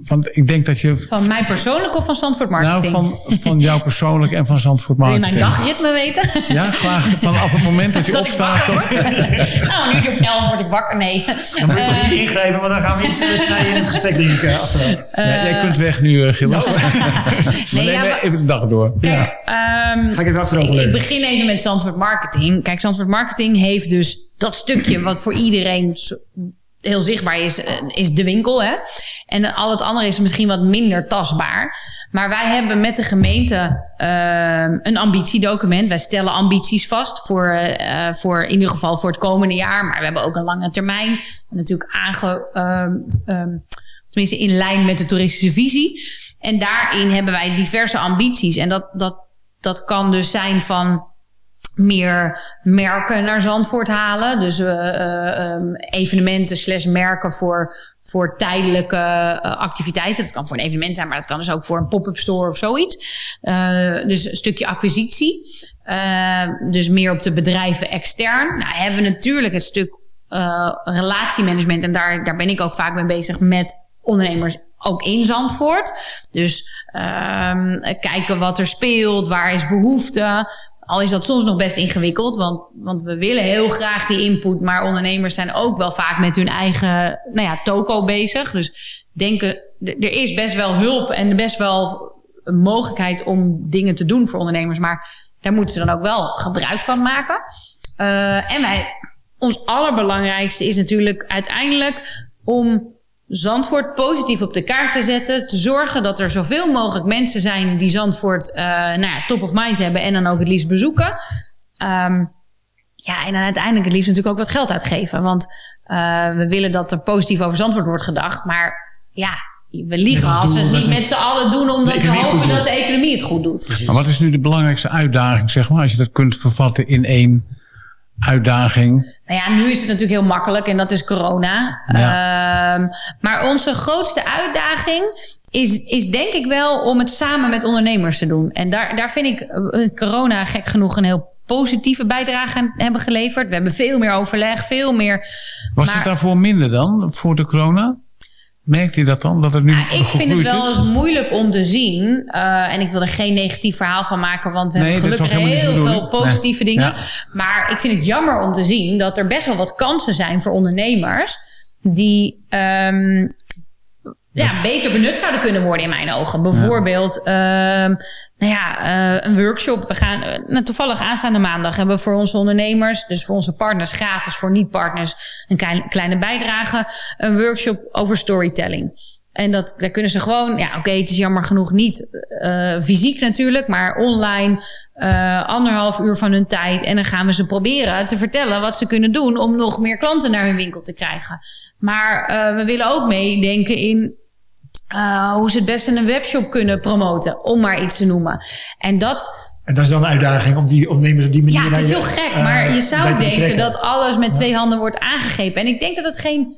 want ik denk dat je. Van mij persoonlijk of van Zandvoort Marketing? Nou, van, van jou persoonlijk en van Zandvoort Wil je Marketing. mijn dagritme weten? Ja, graag. Vanaf het moment dat je Dat opstaat. tot- nou, een uurtje of elf word ik wakker. Nee. Dan moet je toch niet ingrijpen, want dan gaan we iets eh, snijden in het gesprek, denk ik, eh. Ja, jij kunt weg nu, uh, Gilles. Nee, nee, ja, maar- even de dag door. Kijk, ehm, Ga ik even achterover ik, ik begin even met Zandvoort Marketing. Kijk, Zandvoort Marketing heeft dus dat stukje wat voor iedereen heel zichtbaar is, eh, is de winkel. Hè? En al het andere is misschien wat minder tastbaar. Maar wij hebben met de gemeente ehm, een ambitiedocument. Wij stellen ambities vast voor, eh, voor in ieder geval voor het komende jaar. Maar we hebben ook een lange termijn. Natuurlijk aange, ehm, ehm, tenminste in lijn met de toeristische visie. En daarin hebben wij diverse ambities. En dat, dat, dat kan dus zijn van meer merken naar Zandvoort halen. Dus eh, eh, um, evenementen slash merken voor, voor tijdelijke uh, activiteiten. Dat kan voor een evenement zijn, maar dat kan dus ook voor een pop-up store of zoiets. Dus een stukje acquisitie. Dus meer op de bedrijven extern. Nou hebben natuurlijk het stuk relatiemanagement. En daar, daar ben ik ook vaak mee bezig met ondernemers ook in Zandvoort. Dus um, kijken wat er speelt, waar is behoefte. Al is dat soms nog best ingewikkeld, want, want we willen heel graag die input. Maar ondernemers zijn ook wel vaak met hun eigen nou ja, toko bezig. Dus denken, er is best wel hulp en best wel een mogelijkheid om dingen te doen voor ondernemers. Maar daar moeten ze dan ook wel gebruik van maken. Uh, en wij, ons allerbelangrijkste is natuurlijk uiteindelijk om Zandvoort positief op de kaart te zetten. Te zorgen dat er zoveel mogelijk mensen zijn die Zandvoort uh, nou ja, top of mind hebben en dan ook het liefst bezoeken. Um, ja, en dan uiteindelijk het liefst natuurlijk ook wat geld uitgeven. Want uh, we willen dat er positief over Zandvoort wordt gedacht. Maar ja, we liegen als we het niet met z'n allen doen omdat we hopen dat de economie het goed doet. Maar wat is nu de belangrijkste uitdaging, zeg maar, als je dat kunt vervatten in één uitdaging? Nou ja, nu is het natuurlijk heel makkelijk en dat is corona. Ja. Um, maar onze grootste uitdaging is, is denk ik wel om het samen met ondernemers te doen. En daar, daar vind ik uh, corona gek genoeg een heel positieve bijdrage aan hebben geleverd. We hebben veel meer overleg, veel meer... Was maar, het daarvoor minder dan, voor de corona? Merkt u dat dan? Dat het nu ja, ik vind het wel eens moeilijk om te zien. Uh, en ik wil er geen negatief verhaal van maken. Want we nee, hebben gelukkig heel veel positieve nee. dingen. Ja. Maar ik vind het jammer om te zien dat er best wel wat kansen zijn voor ondernemers. Die um, ja, beter benut zouden kunnen worden in mijn ogen. Bijvoorbeeld, ja. uh, nou ja, uh, een workshop. We gaan uh, toevallig aanstaande maandag hebben we voor onze ondernemers, dus voor onze partners gratis, voor niet-partners een klein, kleine bijdrage, een workshop over storytelling. En dat, daar kunnen ze gewoon, ja, oké, okay, het is jammer genoeg niet uh, fysiek natuurlijk, maar online uh, anderhalf uur van hun tijd. En dan gaan we ze proberen te vertellen wat ze kunnen doen om nog meer klanten naar hun winkel te krijgen. Maar uh, we willen ook meedenken in hoe ze het beste een webshop kunnen promoten, om maar iets te noemen. En dat. En dat is dan een uitdaging om die ondernemers op die manier. Ja, het is heel gek, uh, maar je zou denken dat alles met twee handen wordt aangegrepen. En ik denk dat het geen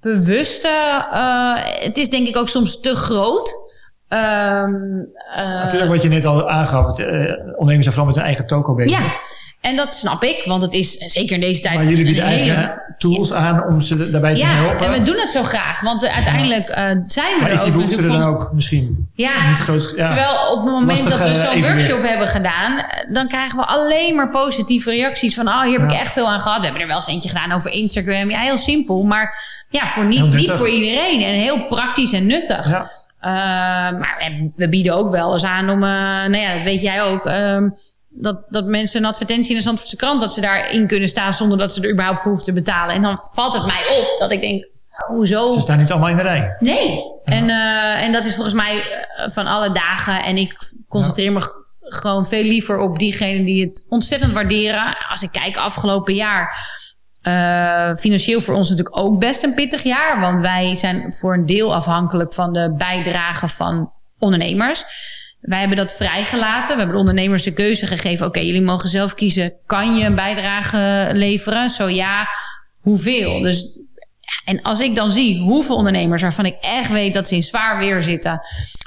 bewuste. Uh, het is denk ik ook soms te groot. Um, Natuurlijk wat je net al aangaf, het, ondernemers zijn vooral met hun eigen toko bezig. Ja. En dat snap ik, want het is zeker in deze tijd. Maar jullie bieden eigen hele... tools aan om ze daarbij ja, te helpen. En we doen het zo graag, want uiteindelijk uh, zijn we maar er is die ook. behoefte er dan ook misschien? Ja, niet groot, ja. terwijl op het moment dat we zo'n workshop hebben gedaan, dan krijgen we alleen maar positieve reacties van, oh, hier heb ja. ik echt veel aan gehad. We hebben er wel eens eentje gedaan over Instagram. Ja, heel simpel, maar ja, voor niet, niet voor iedereen en heel praktisch en nuttig. Ja. Uh, maar we bieden ook wel eens aan om, uh, nou ja, dat weet jij ook. Um, dat, dat mensen een advertentie in de Zandvoortse krant... dat ze daarin kunnen staan zonder dat ze er überhaupt voor hoeven te betalen. En dan valt het mij op dat ik denk, hoezo? Ze staan niet allemaal in de rij. Nee. Ja. En, uh, en dat is volgens mij van alle dagen. En ik concentreer ja. me gewoon veel liever op diegenen die het ontzettend waarderen. Als ik kijk afgelopen jaar. eh, financieel voor ons natuurlijk ook best een pittig jaar. Want wij zijn voor een deel afhankelijk van de bijdrage van ondernemers. Wij hebben dat vrijgelaten. We hebben de ondernemers de keuze gegeven. Oké, jullie mogen zelf kiezen. Kan je een bijdrage leveren? Zo ja, hoeveel? Dus en als ik dan zie hoeveel ondernemers waarvan ik echt weet dat ze in zwaar weer zitten,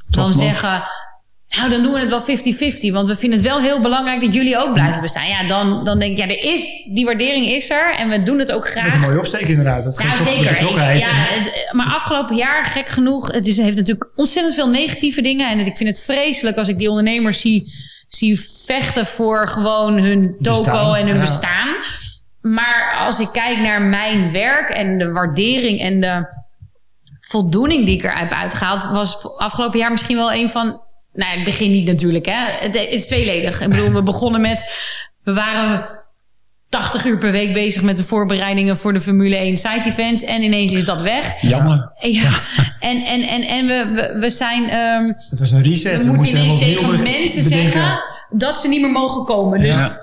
dan nog. zeggen. Nou, dan doen we het wel 50-50. Want we vinden het wel heel belangrijk dat jullie ook blijven bestaan. Ja, dan, dan denk ik, ja, er is, die waardering is er. En we doen het ook Dat is graag. een mooie opsteek inderdaad. Dat Nou, zeker. Ik- ja, het, maar afgelopen jaar, gek genoeg, het is, heeft natuurlijk ontzettend veel negatieve dingen. En ik vind het vreselijk als ik die ondernemers zie, zie vechten voor gewoon hun toko en hun ja. bestaan. Maar als ik kijk naar mijn werk en de waardering en de voldoening die ik eruit heb uitgehaald, was afgelopen jaar misschien wel een van. Nou, ja, het begin niet natuurlijk, hè? Het is tweeledig. Ik bedoel, we begonnen met. We waren 80 uur per week bezig met de voorbereidingen voor de Formule 1 side events. En ineens is dat weg. Jammer. En Ja. En, en, en, en we, we, we zijn. ehm, Het was een reset. we moeten ineens tegen mensen bedenken. zeggen dat ze niet meer mogen komen. Dus Ja.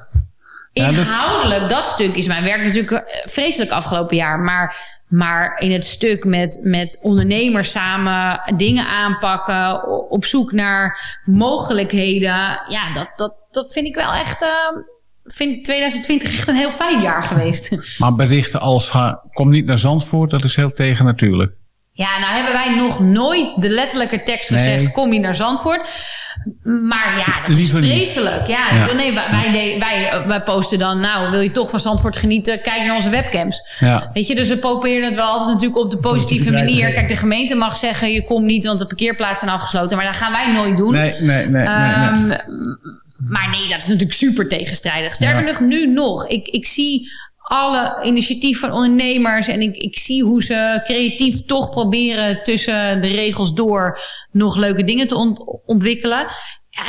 Dat- inhoudelijk, dat... stuk is mijn werk natuurlijk eh, vreselijk afgelopen jaar. Maar, maar in het stuk met, met ondernemers samen dingen aanpakken, op zoek naar mogelijkheden. Ja, dat, dat, dat vind ik wel echt. eh, vind ik 2020 echt een heel fijn jaar geweest. Maar berichten als kom niet naar Zandvoort, dat is heel tegen natuurlijk. Ja, nou hebben wij nog nooit de letterlijke tekst Nee. gezegd: kom je naar Zandvoort. Maar ja, dat Liever is vreselijk. Ja, nee, wij, wij, de- wij, wij posten dan, nou, wil je toch van Zandvoort genieten? Kijk naar onze webcams. Ja. Weet je, dus we proberen het wel altijd natuurlijk op de positieve manier. Kijk, de gemeente mag zeggen, je komt niet, want de parkeerplaatsen zijn afgesloten. Maar dat gaan wij nooit doen. Nee, nee, nee. nee, nee. Ehm, Maar nee, dat is natuurlijk super tegenstrijdig. Sterker Ja. nog, nu nog. Ik, ik zie alle initiatieven van ondernemers en ik, ik zie hoe ze creatief toch proberen tussen de regels door nog leuke dingen te ont- ontwikkelen.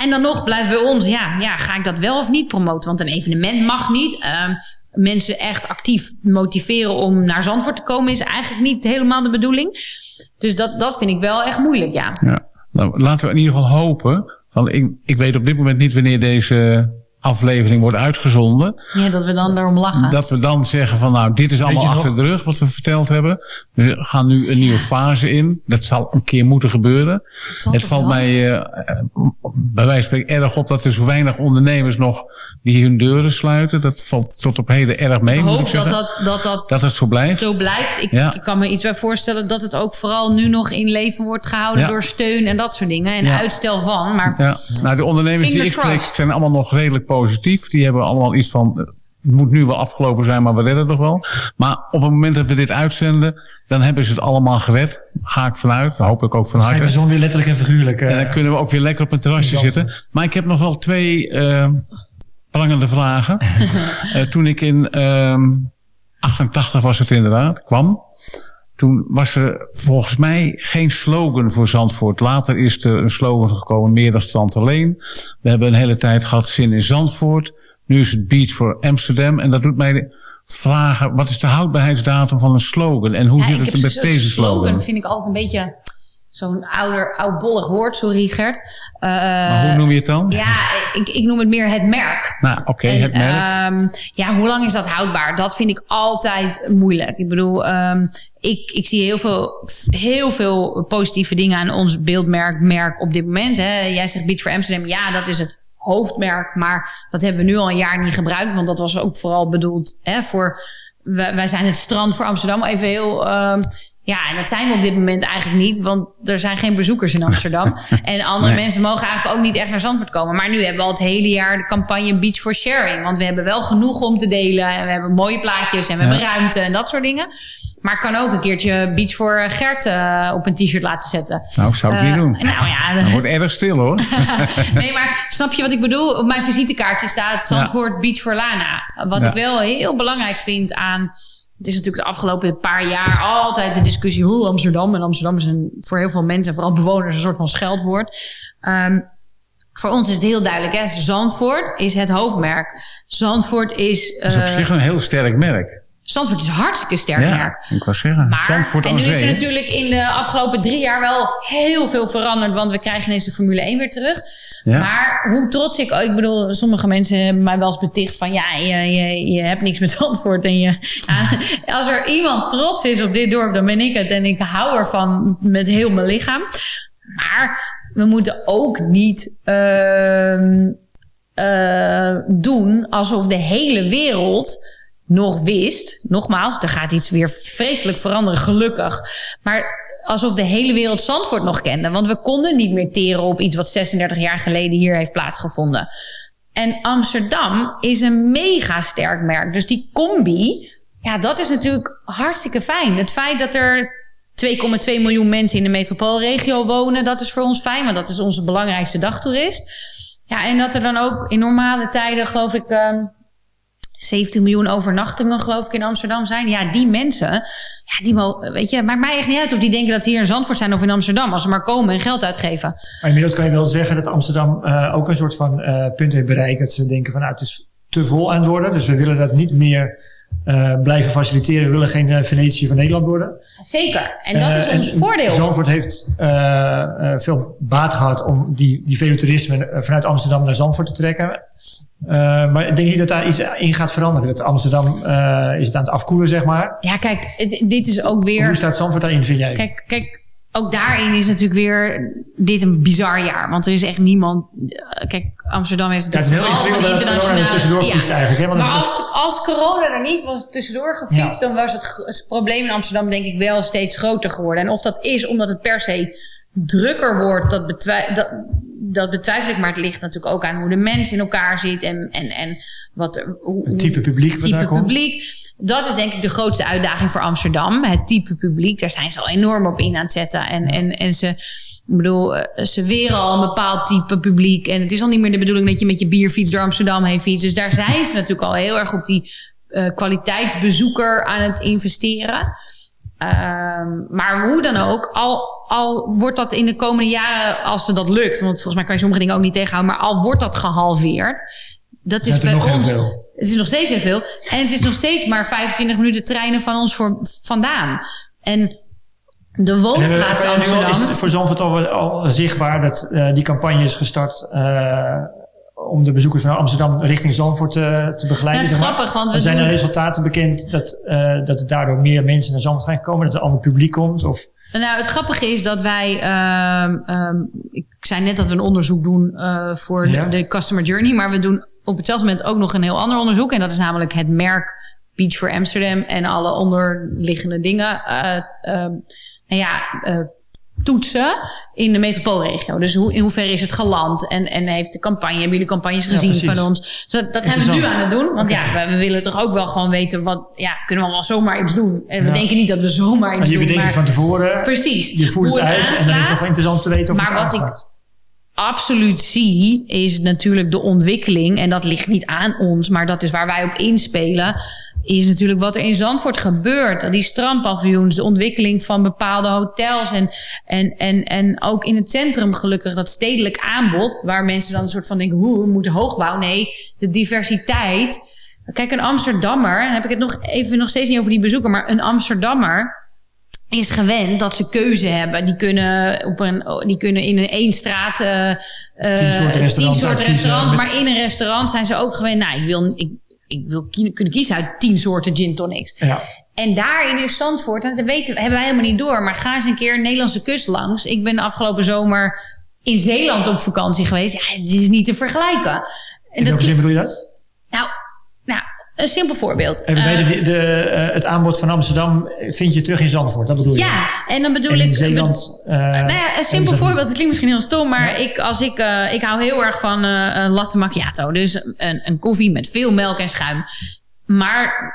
En dan nog blijft bij ons, ja, ja, ga ik dat wel of niet promoten? Want een evenement mag niet. Ehm, mensen echt actief motiveren om naar Zandvoort te komen is eigenlijk niet helemaal de bedoeling. Dus dat, dat vind ik wel echt moeilijk, ja. Ja. Nou, laten we in ieder geval hopen. Van, ik, ik weet op dit moment niet wanneer deze aflevering wordt uitgezonden. Ja, dat we dan daarom lachen. Dat we dan zeggen van nou, dit is allemaal nog- achter de rug wat we verteld hebben. We gaan nu een nieuwe fase in. Dat zal een keer moeten gebeuren. Het valt wel? mij eh, bij wijze van spreken erg op dat er zo weinig ondernemers nog die hun deuren sluiten. Dat valt tot op heden erg mee, Ik moet ik hoop dat zeggen. dat, dat, dat Dat het zo blijft. zo blijft. Ik, Ja. ik kan me iets bij voorstellen dat het ook vooral nu nog in leven wordt gehouden Ja. door steun en dat soort dingen. En Ja. uitstel van. Maar Ja, nou, de ondernemers die ik spreek zijn allemaal nog redelijk positief. Die hebben allemaal iets van, eh, het moet nu wel afgelopen zijn, maar we redden het nog wel. Maar op het moment dat we dit uitzenden, dan hebben ze het allemaal gered. Ga ik vanuit, daar hoop ik ook van Schijnt de harte. zon weer letterlijk en figuurlijk. eh, En dan kunnen we ook weer lekker op een terrasje zitten. Maar ik heb nog wel twee eh prangende vragen. Eh, toen ik in ehm 88 was het inderdaad, kwam. Toen was er volgens mij geen slogan voor Zandvoort. Later is er een slogan gekomen, meer dan strand alleen. We hebben een hele tijd gehad zin in Zandvoort. Nu is het Beach voor Amsterdam. En dat doet mij vragen, wat is de houdbaarheidsdatum van een slogan? En hoe Ja, zit het met zo'n deze slogan? vind ik altijd een beetje zo'n ouder, oudbollig woord. Sorry Gert. Eh, Maar hoe noem je het dan? Ja, ik, ik noem het meer het merk. Nou, oké, het merk. ehm, ja, hoe lang is dat houdbaar? Dat vind ik altijd moeilijk. Ik bedoel, ehm, ik, ik zie heel veel, heel veel positieve dingen aan ons beeldmerk merk op dit moment. Hè. Jij zegt Beach for Amsterdam. Ja, dat is het hoofdmerk. Maar dat hebben we nu al een jaar niet gebruikt. Want dat was ook vooral bedoeld hè, voor... Wij, wij zijn het strand voor Amsterdam. Even heel... ehm, ja, en dat zijn we op dit moment eigenlijk niet, want er zijn geen bezoekers in Amsterdam. en andere Nee. mensen mogen eigenlijk ook niet echt naar Zandvoort komen. Maar nu hebben we al het hele jaar de campagne Beach for Sharing. Want we hebben wel genoeg om te delen. En we hebben mooie plaatjes en we Ja. hebben ruimte en dat soort dingen. Maar ik kan ook een keertje Beach for Gert eh, op een t-shirt laten zetten. Nou, zou ik niet Eh, doen. Nou ja, Het wordt erg stil hoor. nee, maar snap je wat ik bedoel? Op mijn visitekaartje staat Zandvoort Beach for Lana. Wat Ja. ik wel heel belangrijk vind aan... Het is natuurlijk de afgelopen paar jaar altijd de discussie... hoe Amsterdam. En Amsterdam is een, voor heel veel mensen, vooral bewoners... een soort van scheldwoord. Ehm, voor ons is het heel duidelijk. Hè? Zandvoort is het hoofdmerk. Zandvoort is... Dat is op eh, zich een heel sterk merk. Zandvoort is hartstikke sterk merk. ik was zeggen. Maar, Zandvoort en nu is er natuurlijk in de afgelopen drie jaar wel heel veel veranderd. Want we krijgen ineens de Formule 1 weer terug. Ja. Maar hoe trots ik... Ik bedoel, sommige mensen hebben mij wel eens beticht van... Ja, je, je, je hebt niks met Zandvoort. En je, ja, als er iemand trots is op dit dorp, dan ben ik het. En ik hou ervan met heel mijn lichaam. Maar we moeten ook niet... ehm, eh, doen alsof de hele wereld nog wist. Nogmaals, er gaat iets weer vreselijk veranderen, gelukkig. Maar alsof de hele wereld Zandvoort nog kende. Want we konden niet meer teren op iets wat 36 jaar geleden hier heeft plaatsgevonden. En Amsterdam is een mega sterk merk. Dus die combi, ja, dat is natuurlijk hartstikke fijn. Het feit dat er 2,2 miljoen mensen in de metropoolregio wonen, dat is voor ons fijn, want dat is onze belangrijkste dagtoerist. Ja, en dat er dan ook in normale tijden, geloof ik, ehm 17 miljoen overnachtingen, geloof ik, in Amsterdam zijn. Ja, die mensen, ja, die weet je, maakt mij echt niet uit of die denken dat ze hier in Zandvoort zijn of in Amsterdam, als ze maar komen en geld uitgeven. Maar inmiddels kan je wel zeggen dat Amsterdam eh, ook een soort van eh, punt heeft bereikt. Dat ze denken van nou, het is te vol aan het worden. Dus we willen dat niet meer eh, blijven faciliteren. We willen geen eh, Venetië van Nederland worden. Zeker. En dat is Eh, ons en voordeel. Zandvoort heeft veel baat gehad om die, die velotoerisme eh, vanuit Amsterdam naar Zandvoort te trekken. Maar ik denk niet dat daar iets in gaat veranderen. Dat Amsterdam is het aan het afkoelen, zeg maar. Ja, kijk, dit is ook weer. Hoe staat Zandvoort daarin, vind jij? Kijk, kijk, ook daarin is natuurlijk weer dit een bizar jaar. Want er is echt niemand. eh, Kijk, Amsterdam heeft Ja, het is heel behalve ingewikkeld dat corona er tussendoor fietst eigenlijk, hè? Want maar het- als, als corona er niet was tussendoor gefietst, dan was het, het probleem in Amsterdam denk ik wel steeds groter geworden. En of dat is omdat het per se drukker wordt, dat, betwij dat, dat betwijfel ik. Maar het ligt natuurlijk ook aan hoe de mens in elkaar zit en, en, en wat er, hoe, Het type publiek wat daar type komt. publiek. Dat is denk ik de grootste uitdaging voor Amsterdam. Het type publiek. Daar zijn ze al enorm op in aan het zetten. En, en, en ze, ik bedoel, eh, ze weren al een bepaald type publiek. En het is al niet meer de bedoeling dat je met je bierfiets door Amsterdam heen fietst. Dus daar zijn ze natuurlijk al heel erg op die eh, kwaliteitsbezoeker aan het investeren. Ehm, maar hoe dan ook, al, al wordt dat in de komende jaren, als ze dat lukt, want volgens mij kan je sommige dingen ook niet tegenhouden, maar al wordt dat gehalveerd, dat is bij ons. veel. Het is nog steeds heel veel. En het is nog steeds maar 25 minuten treinen van ons voor, vandaan. En de En woonplaats al- Amsterdam. is het voor Zandvoort al, al zichtbaar dat eh, die campagne is gestart eh, om de bezoekers van Amsterdam richting Zandvoort eh, te begeleiden? Het is grappig, want we zijn er doen- resultaten bekend dat, eh, dat er daardoor meer mensen naar Zandvoort gaan komen? Dat er ander publiek komt? Of, Nou, het grappige is dat wij. ehm, ehm, ik zei net dat we een onderzoek doen eh, voor Ja. de, de customer journey. Maar we doen op hetzelfde moment ook nog een heel ander onderzoek. En dat is namelijk het merk Beach for Amsterdam en alle onderliggende dingen. eh, ehm, nou ja. Toetsen in de metropoolregio. Dus hoe, in hoeverre is het geland? En, en heeft de campagne, hebben jullie campagnes gezien van ons? Dus dat, dat zijn we nu aan het doen. Want ja, we, we willen toch ook wel gewoon weten... wat ja, kunnen we wel zomaar iets doen? En we denken niet dat we zomaar iets als je doen. bedenkt het van tevoren, Precies. je voert Hoe het uit en dan is het nog interessant te weten of Maar het wat ik- absoluut zie, is natuurlijk de ontwikkeling. En dat ligt niet aan ons, maar dat is waar wij op inspelen. Is natuurlijk wat er in Zandvoort gebeurt. Die strandpaviljoens, de ontwikkeling van bepaalde hotels. En, en, en, en ook in het centrum gelukkig dat stedelijk aanbod. Waar mensen dan een soort van denken, hoe, we moeten hoogbouw. Nee, de diversiteit. Kijk, een Amsterdammer, dan heb ik het nog even nog steeds niet over die bezoeker. Maar een Amsterdammer is gewend dat ze keuze hebben. Die kunnen, op een, die kunnen in een één straat eh, eh, Tien soorten restaurants tien soorten uitkiezen restaurants. Maar in een restaurant zijn ze ook gewend. Nou, ik wil, ik, ik wil kie- kunnen kiezen uit tien soorten gin tonics. Ja. En daarin is Zandvoort, en dat weten, hebben wij helemaal niet door. Maar ga eens een keer een Nederlandse kust langs. Ik ben afgelopen zomer in Zeeland op vakantie geweest. Ja, het is niet te vergelijken. En In dat, welke zin bedoel je dat? nou, een simpel voorbeeld. Even bij Eh, de, de, eh, het aanbod van Amsterdam vind je terug in Zandvoort, dat bedoel je? ja, en dan bedoel En ik... Zeeland... eh, Nou ja, een simpel voorbeeld. Het klinkt misschien heel stom, maar ik, als ik, ik hou heel erg van een latte macchiato. Dus een, een koffie met veel melk en schuim. Maar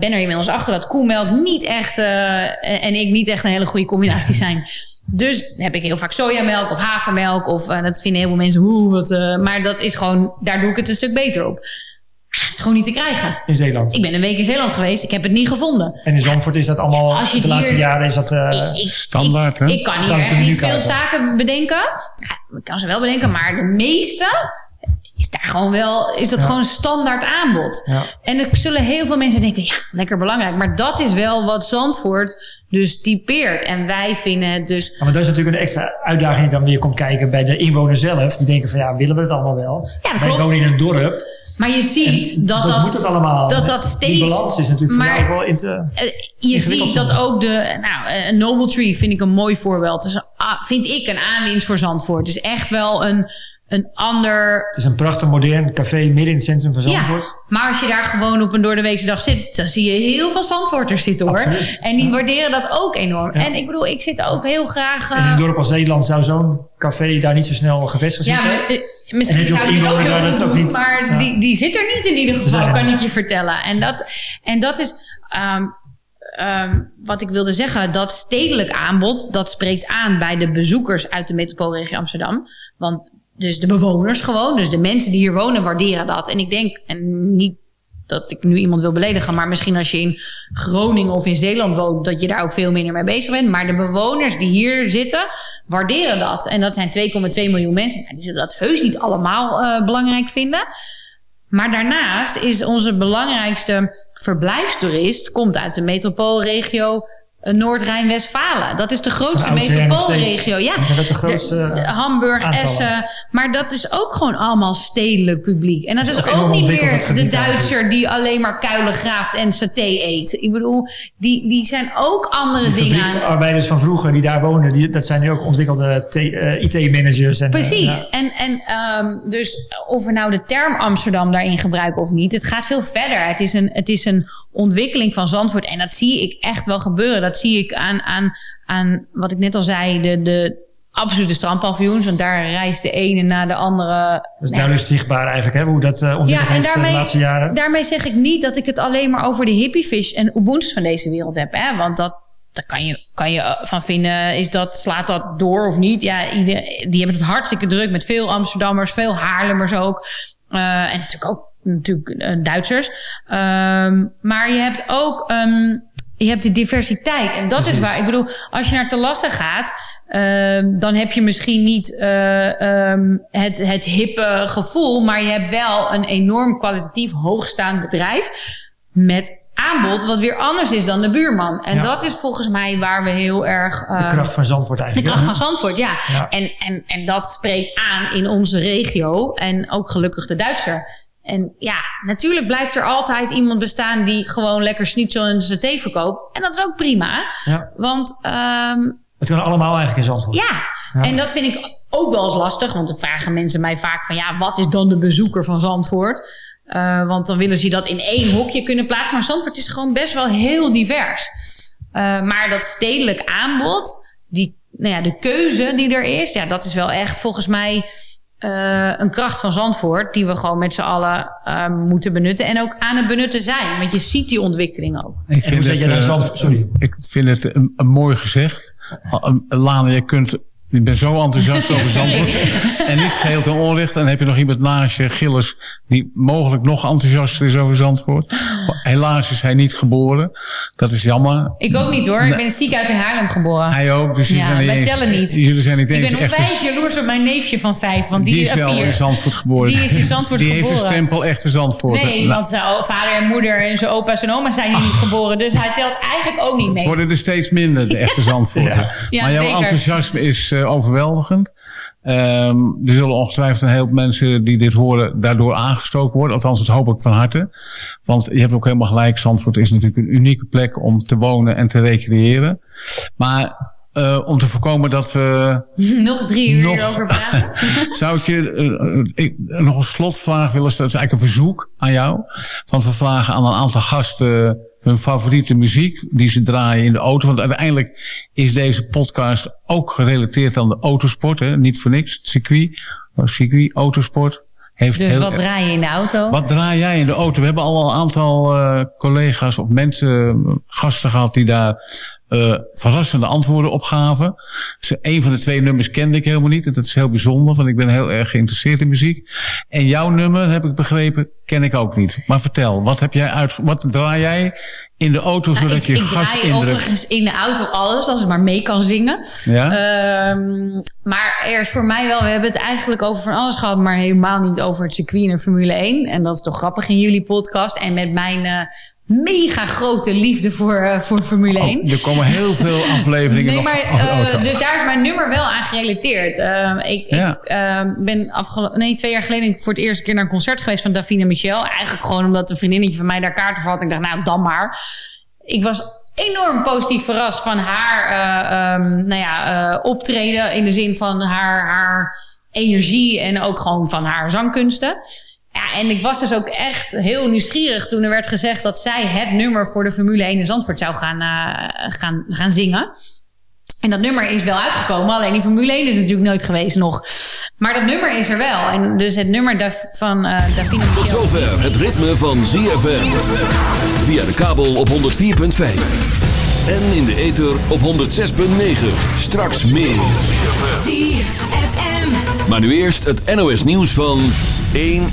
ben er inmiddels achter dat koemelk niet echt en ik niet echt een hele goede combinatie zijn. Dus heb ik heel vaak sojamelk of havermelk. Of dat vinden heel veel mensen, hoe wat. maar dat is gewoon, daar doe ik het een stuk beter op. Het is gewoon niet te krijgen. In Zeeland. Ik ben een week in Zeeland geweest, ik heb het niet gevonden. En in Zandvoort is dat allemaal, Als je de laatste hier- jaren is dat... eh, Ik- ik- Standaard, hè? Ik, kan hier echt niet veel zaken bedenken. Ja, ik kan ze wel bedenken, maar de meeste is daar gewoon wel, is dat Ja. gewoon standaard aanbod. Ja. En er zullen heel veel mensen denken, ja, lekker belangrijk. Maar dat is wel wat Zandvoort dus typeert. En wij vinden het dus... Ja, maar dat is natuurlijk een extra uitdaging die dan weer komt kijken bij de inwoner zelf. Die denken van ja, willen we het allemaal wel? Ja, dat Wij klopt. wonen in een dorp. Maar je ziet En dat dat dat, allemaal. dat dat steeds... Die balans is natuurlijk voor maar- wel in te... Eh, je ziet dat ook de... Nou, eh, een Noble Tree vind ik een mooi voorbeeld. Dus vind ik een aanwinst voor Zandvoort. Het is echt wel een, een ander... Het is een prachtig modern café midden in het centrum van Zandvoort. Ja, maar als je daar gewoon op een door de weekse dag zit, dan zie je heel veel Zandvoorters zitten hoor. Absoluut. En die waarderen dat ook enorm. Ja. En ik bedoel, ik zit ook heel graag. In eh, een dorp als Nederland zou zo'n café daar niet zo snel gevestigd ja, zitten. maar, eh, En misschien zou die het ook heel goed doen, niet- maar ja. die, die zit er niet in ieder geval, zijn kan ik je vertellen. En dat, en dat is ehm, ehm, wat ik wilde zeggen. Dat stedelijk aanbod, dat spreekt aan bij de bezoekers uit de metropoolregio Amsterdam. Want dus de bewoners gewoon, dus de mensen die hier wonen, waarderen dat. En ik denk, en niet dat ik nu iemand wil beledigen, maar misschien als je in Groningen of in Zeeland woont, dat je daar ook veel minder mee bezig bent. Maar de bewoners die hier zitten, waarderen dat. En dat zijn 2,2 miljoen mensen. Nou, die zullen dat heus niet allemaal eh, belangrijk vinden. Maar daarnaast is onze belangrijkste verblijfstoerist komt uit de metropoolregio Noord-Rijn-Westfalen. Dat is de grootste metropoolregio. Ja, Dat de grootste, De- de eh, Hamburg, aantallen. Essen. Maar dat is ook gewoon allemaal stedelijk publiek. En dat, Dat is ook niet meer de Duitser die alleen maar kuilen graaft en saté eet. Ik bedoel, die, die zijn ook andere Die dingen aan. fabrieksarbeiders van vroeger die daar wonen, die, dat zijn nu ook ontwikkelde eh, IT-managers. Precies. eh. En, en ehm, dus of we nou de term Amsterdam daarin gebruiken of niet, het gaat veel verder. Het is een, het is een ontwikkeling van Zandvoort. En dat zie ik echt wel gebeuren. Dat zie ik aan, aan, aan wat ik net al zei, de, de absolute strandpaviljoens. Want daar reist de ene na de andere. Dat is Nou, duidelijk zichtbaar eigenlijk, hè, hoe dat eh, ontwikkeld ja, en heeft eh, de laatste jaren. daarmee zeg ik niet dat ik het alleen maar over de hippiefish en Ubuntu's van deze wereld heb. Hè? Want dat, daar kan je, kan je eh, van vinden, is dat, slaat dat door of niet? Ja, ieder, die hebben het hartstikke druk met veel Amsterdammers, veel Haarlemmers ook. En natuurlijk ook natuurlijk, Duitsers. Ehm, maar je hebt ook ehm, je hebt die diversiteit. En dat is waar, ik bedoel, als je naar Talassa gaat... ehm, dan heb je misschien niet eh, ehm, het, het hippe gevoel... maar je hebt wel een enorm kwalitatief hoogstaand bedrijf... met aanbod wat weer anders is dan de buurman. En Ja. dat is volgens mij waar we heel erg... De ehm, kracht van Zandvoort de eigenlijk. kracht van Zandvoort, ja. Ja. En, en, en dat spreekt aan in onze regio. En ook gelukkig de Duitser. En ja, natuurlijk blijft er altijd iemand bestaan... die gewoon lekker schnitzel en saté verkoopt. En dat is ook prima. Ja. Want ehm, Het kan allemaal eigenlijk in Zandvoort. ja. Ja. en dat vind ik ook wel eens lastig. Want dan vragen mensen mij vaak van... ja, wat is dan de bezoeker van Zandvoort? Eh, want dan willen ze dat in één hokje kunnen plaatsen. Maar Zandvoort is gewoon best wel heel divers. Eh, maar dat stedelijk aanbod, die, nou ja, de keuze die er is... ja, dat is wel echt volgens mij... eh, een kracht van Zandvoort die we gewoon met z'n allen eh, moeten benutten. En ook aan het benutten zijn. Want je ziet die ontwikkeling ook. Ik jij dan eh? Sorry. Ik vind het een, een mooi gezegd. Lana, je kunt... Ik ben zo enthousiast over Zandvoort. En niet geheel ten onrecht. En dan heb je nog iemand naast je, Gilles... die mogelijk nog enthousiaster is over Zandvoort. Helaas is hij niet geboren. Dat is jammer. Ik ook niet hoor. Ik ben in het ziekenhuis in Haarlem geboren. Hij ook. Dus Ja, zijn wij eens- tellen niet. Jullie zijn niet ik eens ben echt... onwijs jaloers op mijn neefje van vijf. Want die, die is wel vier. in Zandvoort geboren. Die is in Zandvoort Die geboren. heeft een stempel echte Zandvoort. Nee, Nou, want zijn vader en moeder en zijn opa's en oma's zijn hier niet geboren. Dus hij telt eigenlijk ook niet Het mee. worden er steeds minder, de echte Zandvoorten. Ja, maar jouw zeker. enthousiasme is eh, overweldigend. Ehm, er zullen ongetwijfeld een heleboel mensen die dit horen daardoor aangestoken worden. Althans, dat hoop ik van harte. Want je hebt ook helemaal gelijk. Zandvoort is natuurlijk een unieke plek om te wonen en te recreëren. Maar eh, om te voorkomen dat we Nog drie uur Nog. hierover praten. zou ik je eh, ik, nog een slotvraag willen stellen. Dat is eigenlijk een verzoek aan jou. Want we vragen aan een aantal gasten hun favoriete muziek die ze draaien in de auto. Want uiteindelijk is deze podcast ook gerelateerd aan de autosport. Hè? Niet voor niks. Het circuit, oh, circuit, autosport. Heeft Dus heel, wat draai je in de auto? wat draai jij in de auto? We hebben al een aantal eh, collega's of mensen, eh, gasten gehad die daar eh, verrassende antwoorden opgaven. Ze, een van de twee nummers kende ik helemaal niet. En dat is heel bijzonder, want ik ben heel erg geïnteresseerd in muziek. En jouw nummer, heb ik begrepen, ken ik ook niet. Maar vertel, wat, heb jij uit, wat draai jij in de auto zodat Nou, ik, je ik gas draai indrukt? overigens in de auto alles, als ik maar mee kan zingen. Ja? Ehm, maar er is voor mij wel, we hebben het eigenlijk over van alles gehad, maar helemaal niet over het circuit in de Formule 1. En dat is toch grappig in jullie podcast. En met mijn eh, mega grote liefde voor, eh, voor Formule 1. Oh, er komen heel veel afleveringen Nee, nog maar eh, dus daar is mijn nummer wel aan gerelateerd. Ehm, ik Ja. ik ben afgelopen nee, twee jaar geleden voor het eerste keer naar een concert geweest van Davina Michel. Eigenlijk gewoon omdat een vriendinnetje van mij daar kaarten voor had. Ik dacht, nou dan maar. Ik was enorm positief verrast van haar eh, ehm, nou ja, eh, optreden. In de zin van haar, haar energie en ook gewoon van haar zangkunsten. Ja, en ik was dus ook echt heel nieuwsgierig toen er werd gezegd dat zij het nummer voor de Formule 1 in Zandvoort zou gaan, eh, gaan, gaan zingen. En dat nummer is wel uitgekomen, alleen die Formule 1 is natuurlijk nooit geweest nog. Maar dat nummer is er wel. En dus het nummer da- van eh Davina Tot zover het ritme van ZFM. Via de kabel op 104.5. En in de ether op 106.9. Straks meer. Maar nu eerst het NOS nieuws van 1 uur.